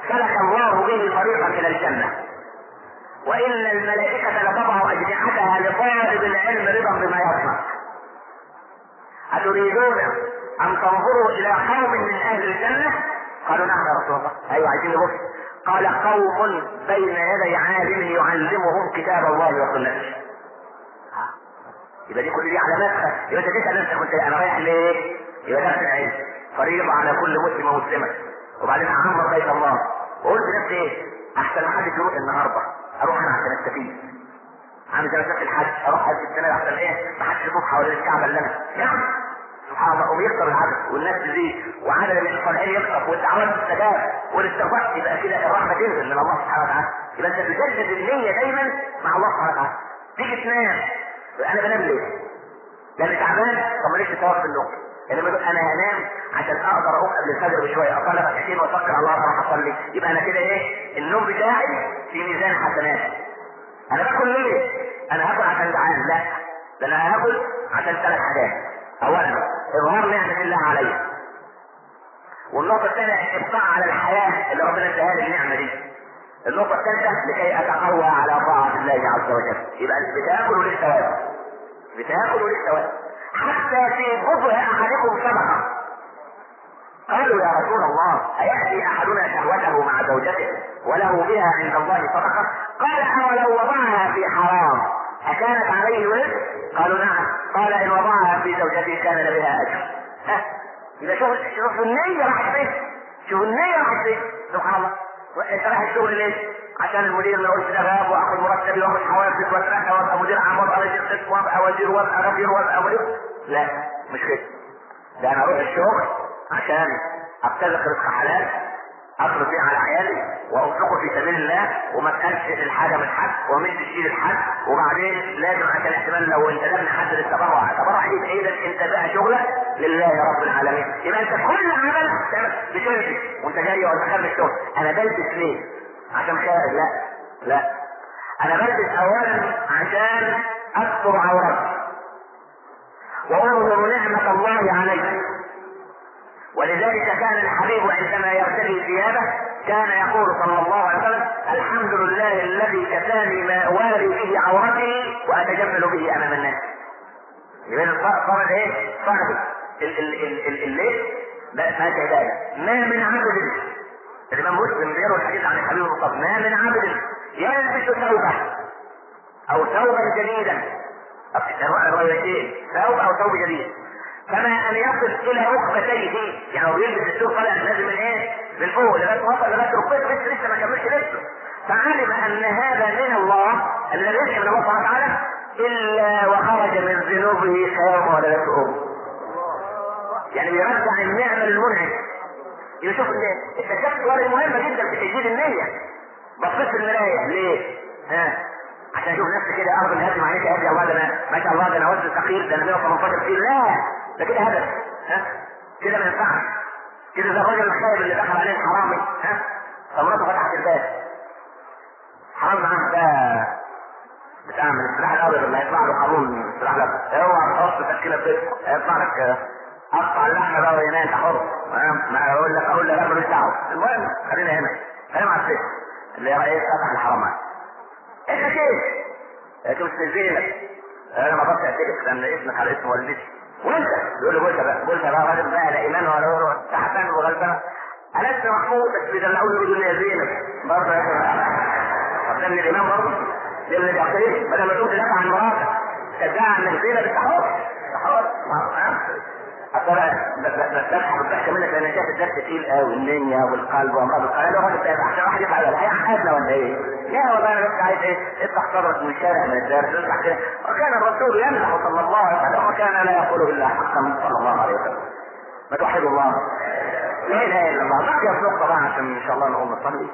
سلك الله به طريقا إلى الجنة. وإن الملائكة لتضع أجنحتها لطالب العلم رضا بما يصنع أتريدون أن تنظروا إلى قوم من أهل الجنة؟ قالوا نعم يا رسول الله. أيوه عايزين نبص قال قوم بين يدي عالم يعلمهم كتاب الله وسنته. يبقى دي كل دي علامات يبقى انت تسأل نفسك كنت أنا رايح ليه؟ يبقى في العلم. فريضة على كل مسلم ومسلمة. وبعدين اعمر بيت الله. وقلت لنفسي إيه؟ أحسن ما حد يروح النهارده. أروح أنا عشان أستفيد. عامل زي مسافه الحج أروح حج السنة احسن إيه؟ ما حدش يطوف حوالين الكعبة إلا أنا. يعني الله ويكثر العدد والناس تزيد وعدد من الصالحين يكثر والدعوات تستجاب والاستغفار يبقى كده الرحمة تنزل من الله سبحانه وتعالى. يبقى أنت تجدد النية دايما مع الله سبحانه وتعالى. تيجي تنام أنا بنام ليه؟ لأن تعبان طب ماليش ثواب في النوم يعني بقول أنا هنام عشان أقدر أقوم قبل الفجر بشوية أصلي ركعتين وأفكر الله أروح اصلي يبقى أنا كده إيه؟ النوم بتاعي في ميزان حسنات. أنا باكل ليه؟ أنا هاكل عشان جعان لا. ده أنا هاكل عشان ثلاث حاجات. أولا اظهار نعمه الله علي والنقطة الثانية ابقاء على الحياة اللي ربنا اداها لي النعمة دي. النقطة الثالثة لكي أتقوى على طاعة الله عز وجل. يبقى بتاكل للثواب بتاكل للثواب حتى في بضع أحدكم صدقة قالوا يا رسول الله أيأتي أحدنا شهوته مع زوجته وله بها عند الله صدقة؟ قال أولو وضعها في حرام. أكانت عليه وزر؟ قالوا نعم. قال إن وضعها في زوجته كان بها أجر. إذا شوف شوف النية راحت فين؟ شوف النية راحت فين؟ سبحان الله. انت رايح الشغل ليه؟ عشان المدير يقولش ده غاب واخد مرتبي واخد حوافز واترقى وابقى مدير عام وابقى رئيس قسم وابقى وزير وابقى غفير وابقى مدير. لا مش كده. ده أنا أروح الشغل عشان ابتغي رزق حلال اصرف فيه على عيالي وانفقه في سبيل الله وما تقلش الحاجة من حد ومش تشيل الحد وبعدين لازم عشان احتمال لو انت لابن حد للتبرع التبرع دي بايدك أنت بقى شغلك لله يا رب العالمين. يبقى أنت كل عمل بتلبس وأنت جاي وأنت خارج الشغل. أنا بلبس ليه؟ عشان خارج لا لا. أنا بلبس اولا عشان استر عورتي وانظر نعمة الله علي ولذلك كان الحبيب عندما يرتدي ثيابه كان يقول صلى الله عليه وسلم الحمد لله الذي كفاني ما أواري به عورتي وأتجمل به أمام الناس. يبقى فرض إيه؟ فرض الليل ما هدايه ما من عبد الإمام مسلم بيروي الحديث عن الحبيب المصطفى ما من عبد يلبس ثوبه أو ثوبا جديدا ثوب أو ثوب جديد كما أن يصل إلى ركبتيه يعني هو بيلبس الثوب طالع نازل من إيه؟ من فوق لغاية وصل لغاية ركبته لسه لسه ما كملش لبسه فعلم أن هذا من الله الذي يدعي من الله سبحانه وتعالى إلا وخرج من ذنوبه خير ولدته يعني بيرجع النعمة للمنعم. يشوف التكفل ورقه مهمه جدا في تجديد النية. بصيت في المراية. ليه؟ ها؟ عشان أشوف نفسي كده. ارض الهدم عليك يا الله ده أنا ما شاء الله ده أنا وزن ثقيل ده أنا 118 كيلو. لا! ده كده هدف ها؟ كده ما ينفعش كده زي الراجل الخايب اللي دخل عليه الحرامي ها؟ فمراته فتحت الباب حرام معاه ده. بتاع من السلاح الابيض اللي هيطلع له قانون السلاح الابيض اوعى تحط تشكيله بيت. هيطلع لك قطع اللحمه بقى وهنا انت حر ما أقول لك أقول لك لا ماليش دعوه المهم خلينا هنا. خلينا مع السيف اللي إيه فتح الحرامات انت كيف؟ انت مش زينك أنا ما بقدرش اعترف لأن اسمك على اسم والدتي. وانت يقول له قلت بقى قلت بقى راجل بقى لا إيمان ولا روح تعبان وغلبان اسمي محمود؟ بس بيدلعوني يقولوا لي يا زينب برضه يا طب ده من الإيمان برضه؟ ده من اليقين بدل ما تقول تدافع عن مراتك تدعي انك زينب حر حر بفتح منك لأن شايف الدرس تقيل قوي النية والقلب وامراض القلب أنا راجل طيب أحسن واحد يفعل ولا هيحاسبنا ولا إيه؟ لا والله أنا بس عايز إيه؟ افتح صدرك من الشارع من الدرس افتح كده. وكان الرسول يمدح صلى الله عليه وسلم وكان لا يقول إلا حقا صلى الله عليه وسلم. ما توحد الله. لا إله إلا الله. بقي في نقطه بقى عشان إن شاء الله نقوم نصلي.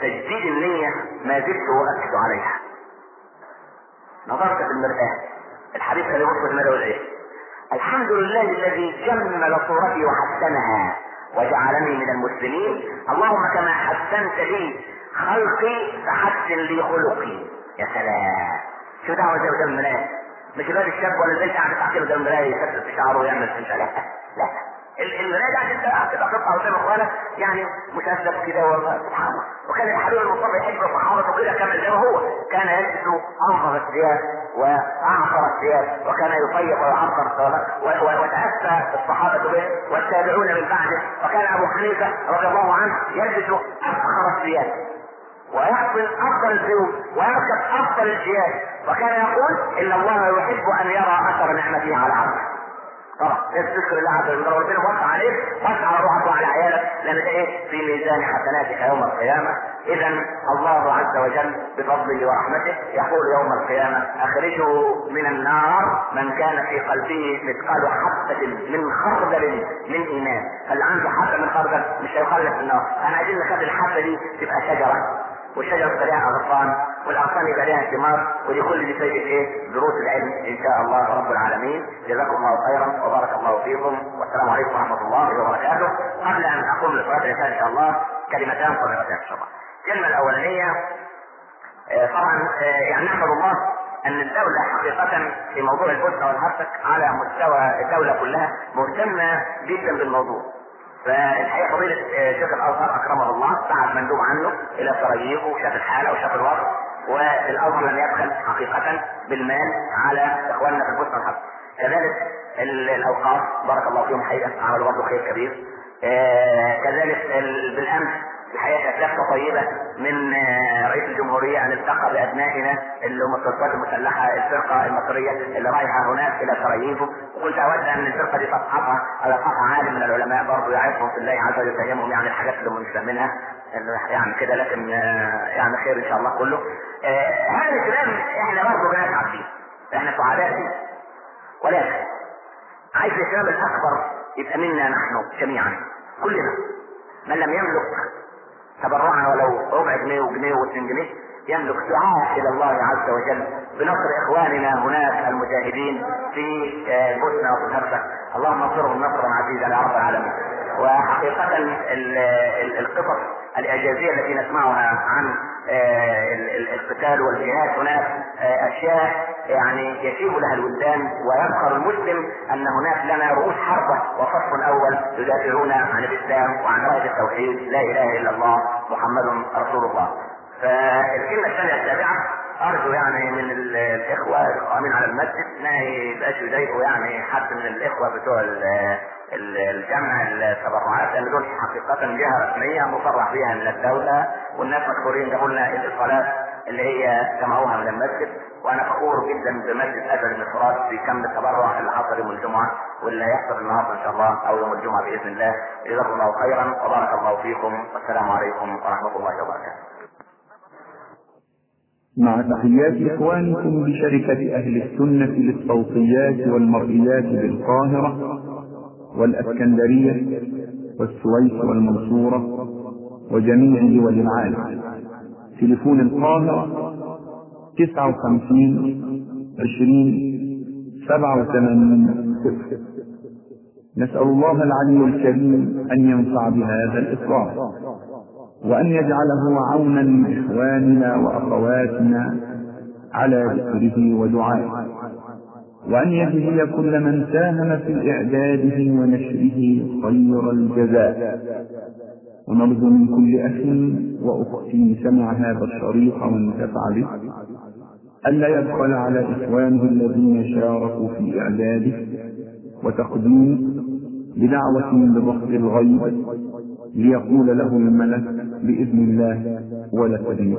تجديد النية ما زلت أؤكد عليها. نظرت في المرآة. الحديث كان يبص في المرآة إيه؟ الحمد لله الذي جمل صورتي وحسنها وجعلني من المسلمين. اللهم كما حسنت لي خلقي فحسن لي خلقي. يا سلام. شو دعوة زي قدام مش الواد الشاب ولا البنت قاعدة تحكي قدام المراية يكتب في شعره ويعمل في لا المراية قاعد انت تبقى قطعة قدام اخوانك يعني مشذب كده والله سبحان الله. وكان الحبيب المصطفى يحب صحابته كده كما زي هو. كان يلبس انظف الثياب واعصر الثياب وكان يطيب ويعصر وتأسى الصحابة به والتابعون من بعده. وكان أبو حنيفة رضي الله عنه يلبس أفخر الثياب ويحصل أفضل الفلوس ويركب أفضل الجياد. وكان يقول إن الله يحب أن يرى أثر نعمته على عبده طبعا. تذكر الله عز وجل ربنا وقع عليك وقع على روحك وعلى عيالك لأن ده إيه؟ في ميزان حسناتك يوم القيامة. اذا الله عز وجل بفضله ورحمته يقول يوم القيامة اخرجوا من النار من كان في قلبه مثقال حبة من خردل من إيمان. فاللي عنده حبة من خردل؟ مش هيخلف النار. أنا عايزين نخلي الحبة دي تبقى شجرة. والشجرة يبقى لها أغصان والأغصان يبقى لها ثمار ودي كل دي فايدة إيه؟ دروس العلم إن شاء الله رب العالمين. جزاكم الله خيرا وبارك الله فيكم. والسلام عليكم ورحمة الله وبركاته. قبل أن أقوم لصلاة العشاء إن شاء الله كلمتان صغيرتان إن شاء الله. الكلمة الأولانية آه، طبعا آه، يعني نحمد الله أن الدولة حقيقة في موضوع البوسنة والهرسك على مستوى الدولة كلها مهتمة جدا بالموضوع. فالحقيقة فضيلة شيخ الازهر أكرمه الله بعد مندوب عنه إلى سراييفو وشاف الحالة وشاف الوضع والازهر لم يبخل حقيقة بالمال على إخواننا في البوسنه والحرب كذلك الأوقاف بارك الله فيهم حقيقة عملوا برضه خير كبير. آه كذلك بالأمس الحقيقة لفته طيبة من آه، رئيس الجمهورية ان التقى بأبنائنا اللي هم القوات المسلحة الفرقة المصرية اللي رايحة هناك إلى سراييفو وكنت أود أن الفرقة دي على صفحه عالم من العلماء برضه يعرفهم في الله عز وجل يفهمهم يعني الحاجات اللي هم مش فاهمينها. يعني كده لكن آه، يعني خير إن شاء الله كله. آه، هذا الكلام إحنا برضه بنتعب فيه. إحنا سعداء فيه. ولكن عايز الاسلام الأكبر يبقى منا نحن جميعا كلنا. من لم يملك تبرعنا ولو ربع جنيه وجنيه واثنين جنيه يملك دعاء إلى الله عز وجل. بنصر إخواننا هناك المجاهدين في البوسنه وفي الهرسك اللهم انصرهم نصرا عزيزا يا رب العالمين. وحقيقة القصص الإعجازية التي نسمعها عن آه، القتال والجهاد هناك آه، أشياء يعني يشيب لها الولدان ويذكر المسلم أن هناك لنا رؤوس حربة وصف أول يدافعون عن الإسلام وعن رايه التوحيد لا إله إلا الله محمد رسول الله. فالكلمه الثانية السابعه أرجو يعني من الإخوة القائمين على المسجد ما يبقاش يضايقوا يعني حد من الإخوة بتوع الجمع التبرعات لأن دول حقيقة جهة رسمية مصرح بها من الدولة والناس مشهورين جابوا لنا اللي هي جمعوها من المسجد وأنا فخور جدا بمسجد أجل المفراد في كم التبرع اللي حصل يوم الجمعة واللي هيحصل النهارده إن شاء الله أو يوم الجمعة بإذن الله جزاكم الله خيرا وبارك الله فيكم والسلام عليكم ورحمة الله وبركاته. مع تحيات إخوانكم بشركة أهل السنة للصوتيات والمرئيات بالقاهرة والأسكندرية والسويس والمنصورة وجميع دول العالم تليفون القاهرة تسعة وخمسين عشرين سبعة وثمانين صفر. نسأل الله العلي الكريم أن ينفع بهذا الإصرار. وأن يجعله عونا لإخواننا وأخواتنا على ذكره ودعائه. وأن يجزي كل من ساهم في إعداده ونشره خير الجزاء. ونرجو من كل أخ وأخت سمع هذا الشريط وانتفع به ألا يبخل على إخوانه الذين شاركوا في إعداده وتقديمه بدعوة بضغط الغيب ليقول له الملك بإذن الله ولا تبيه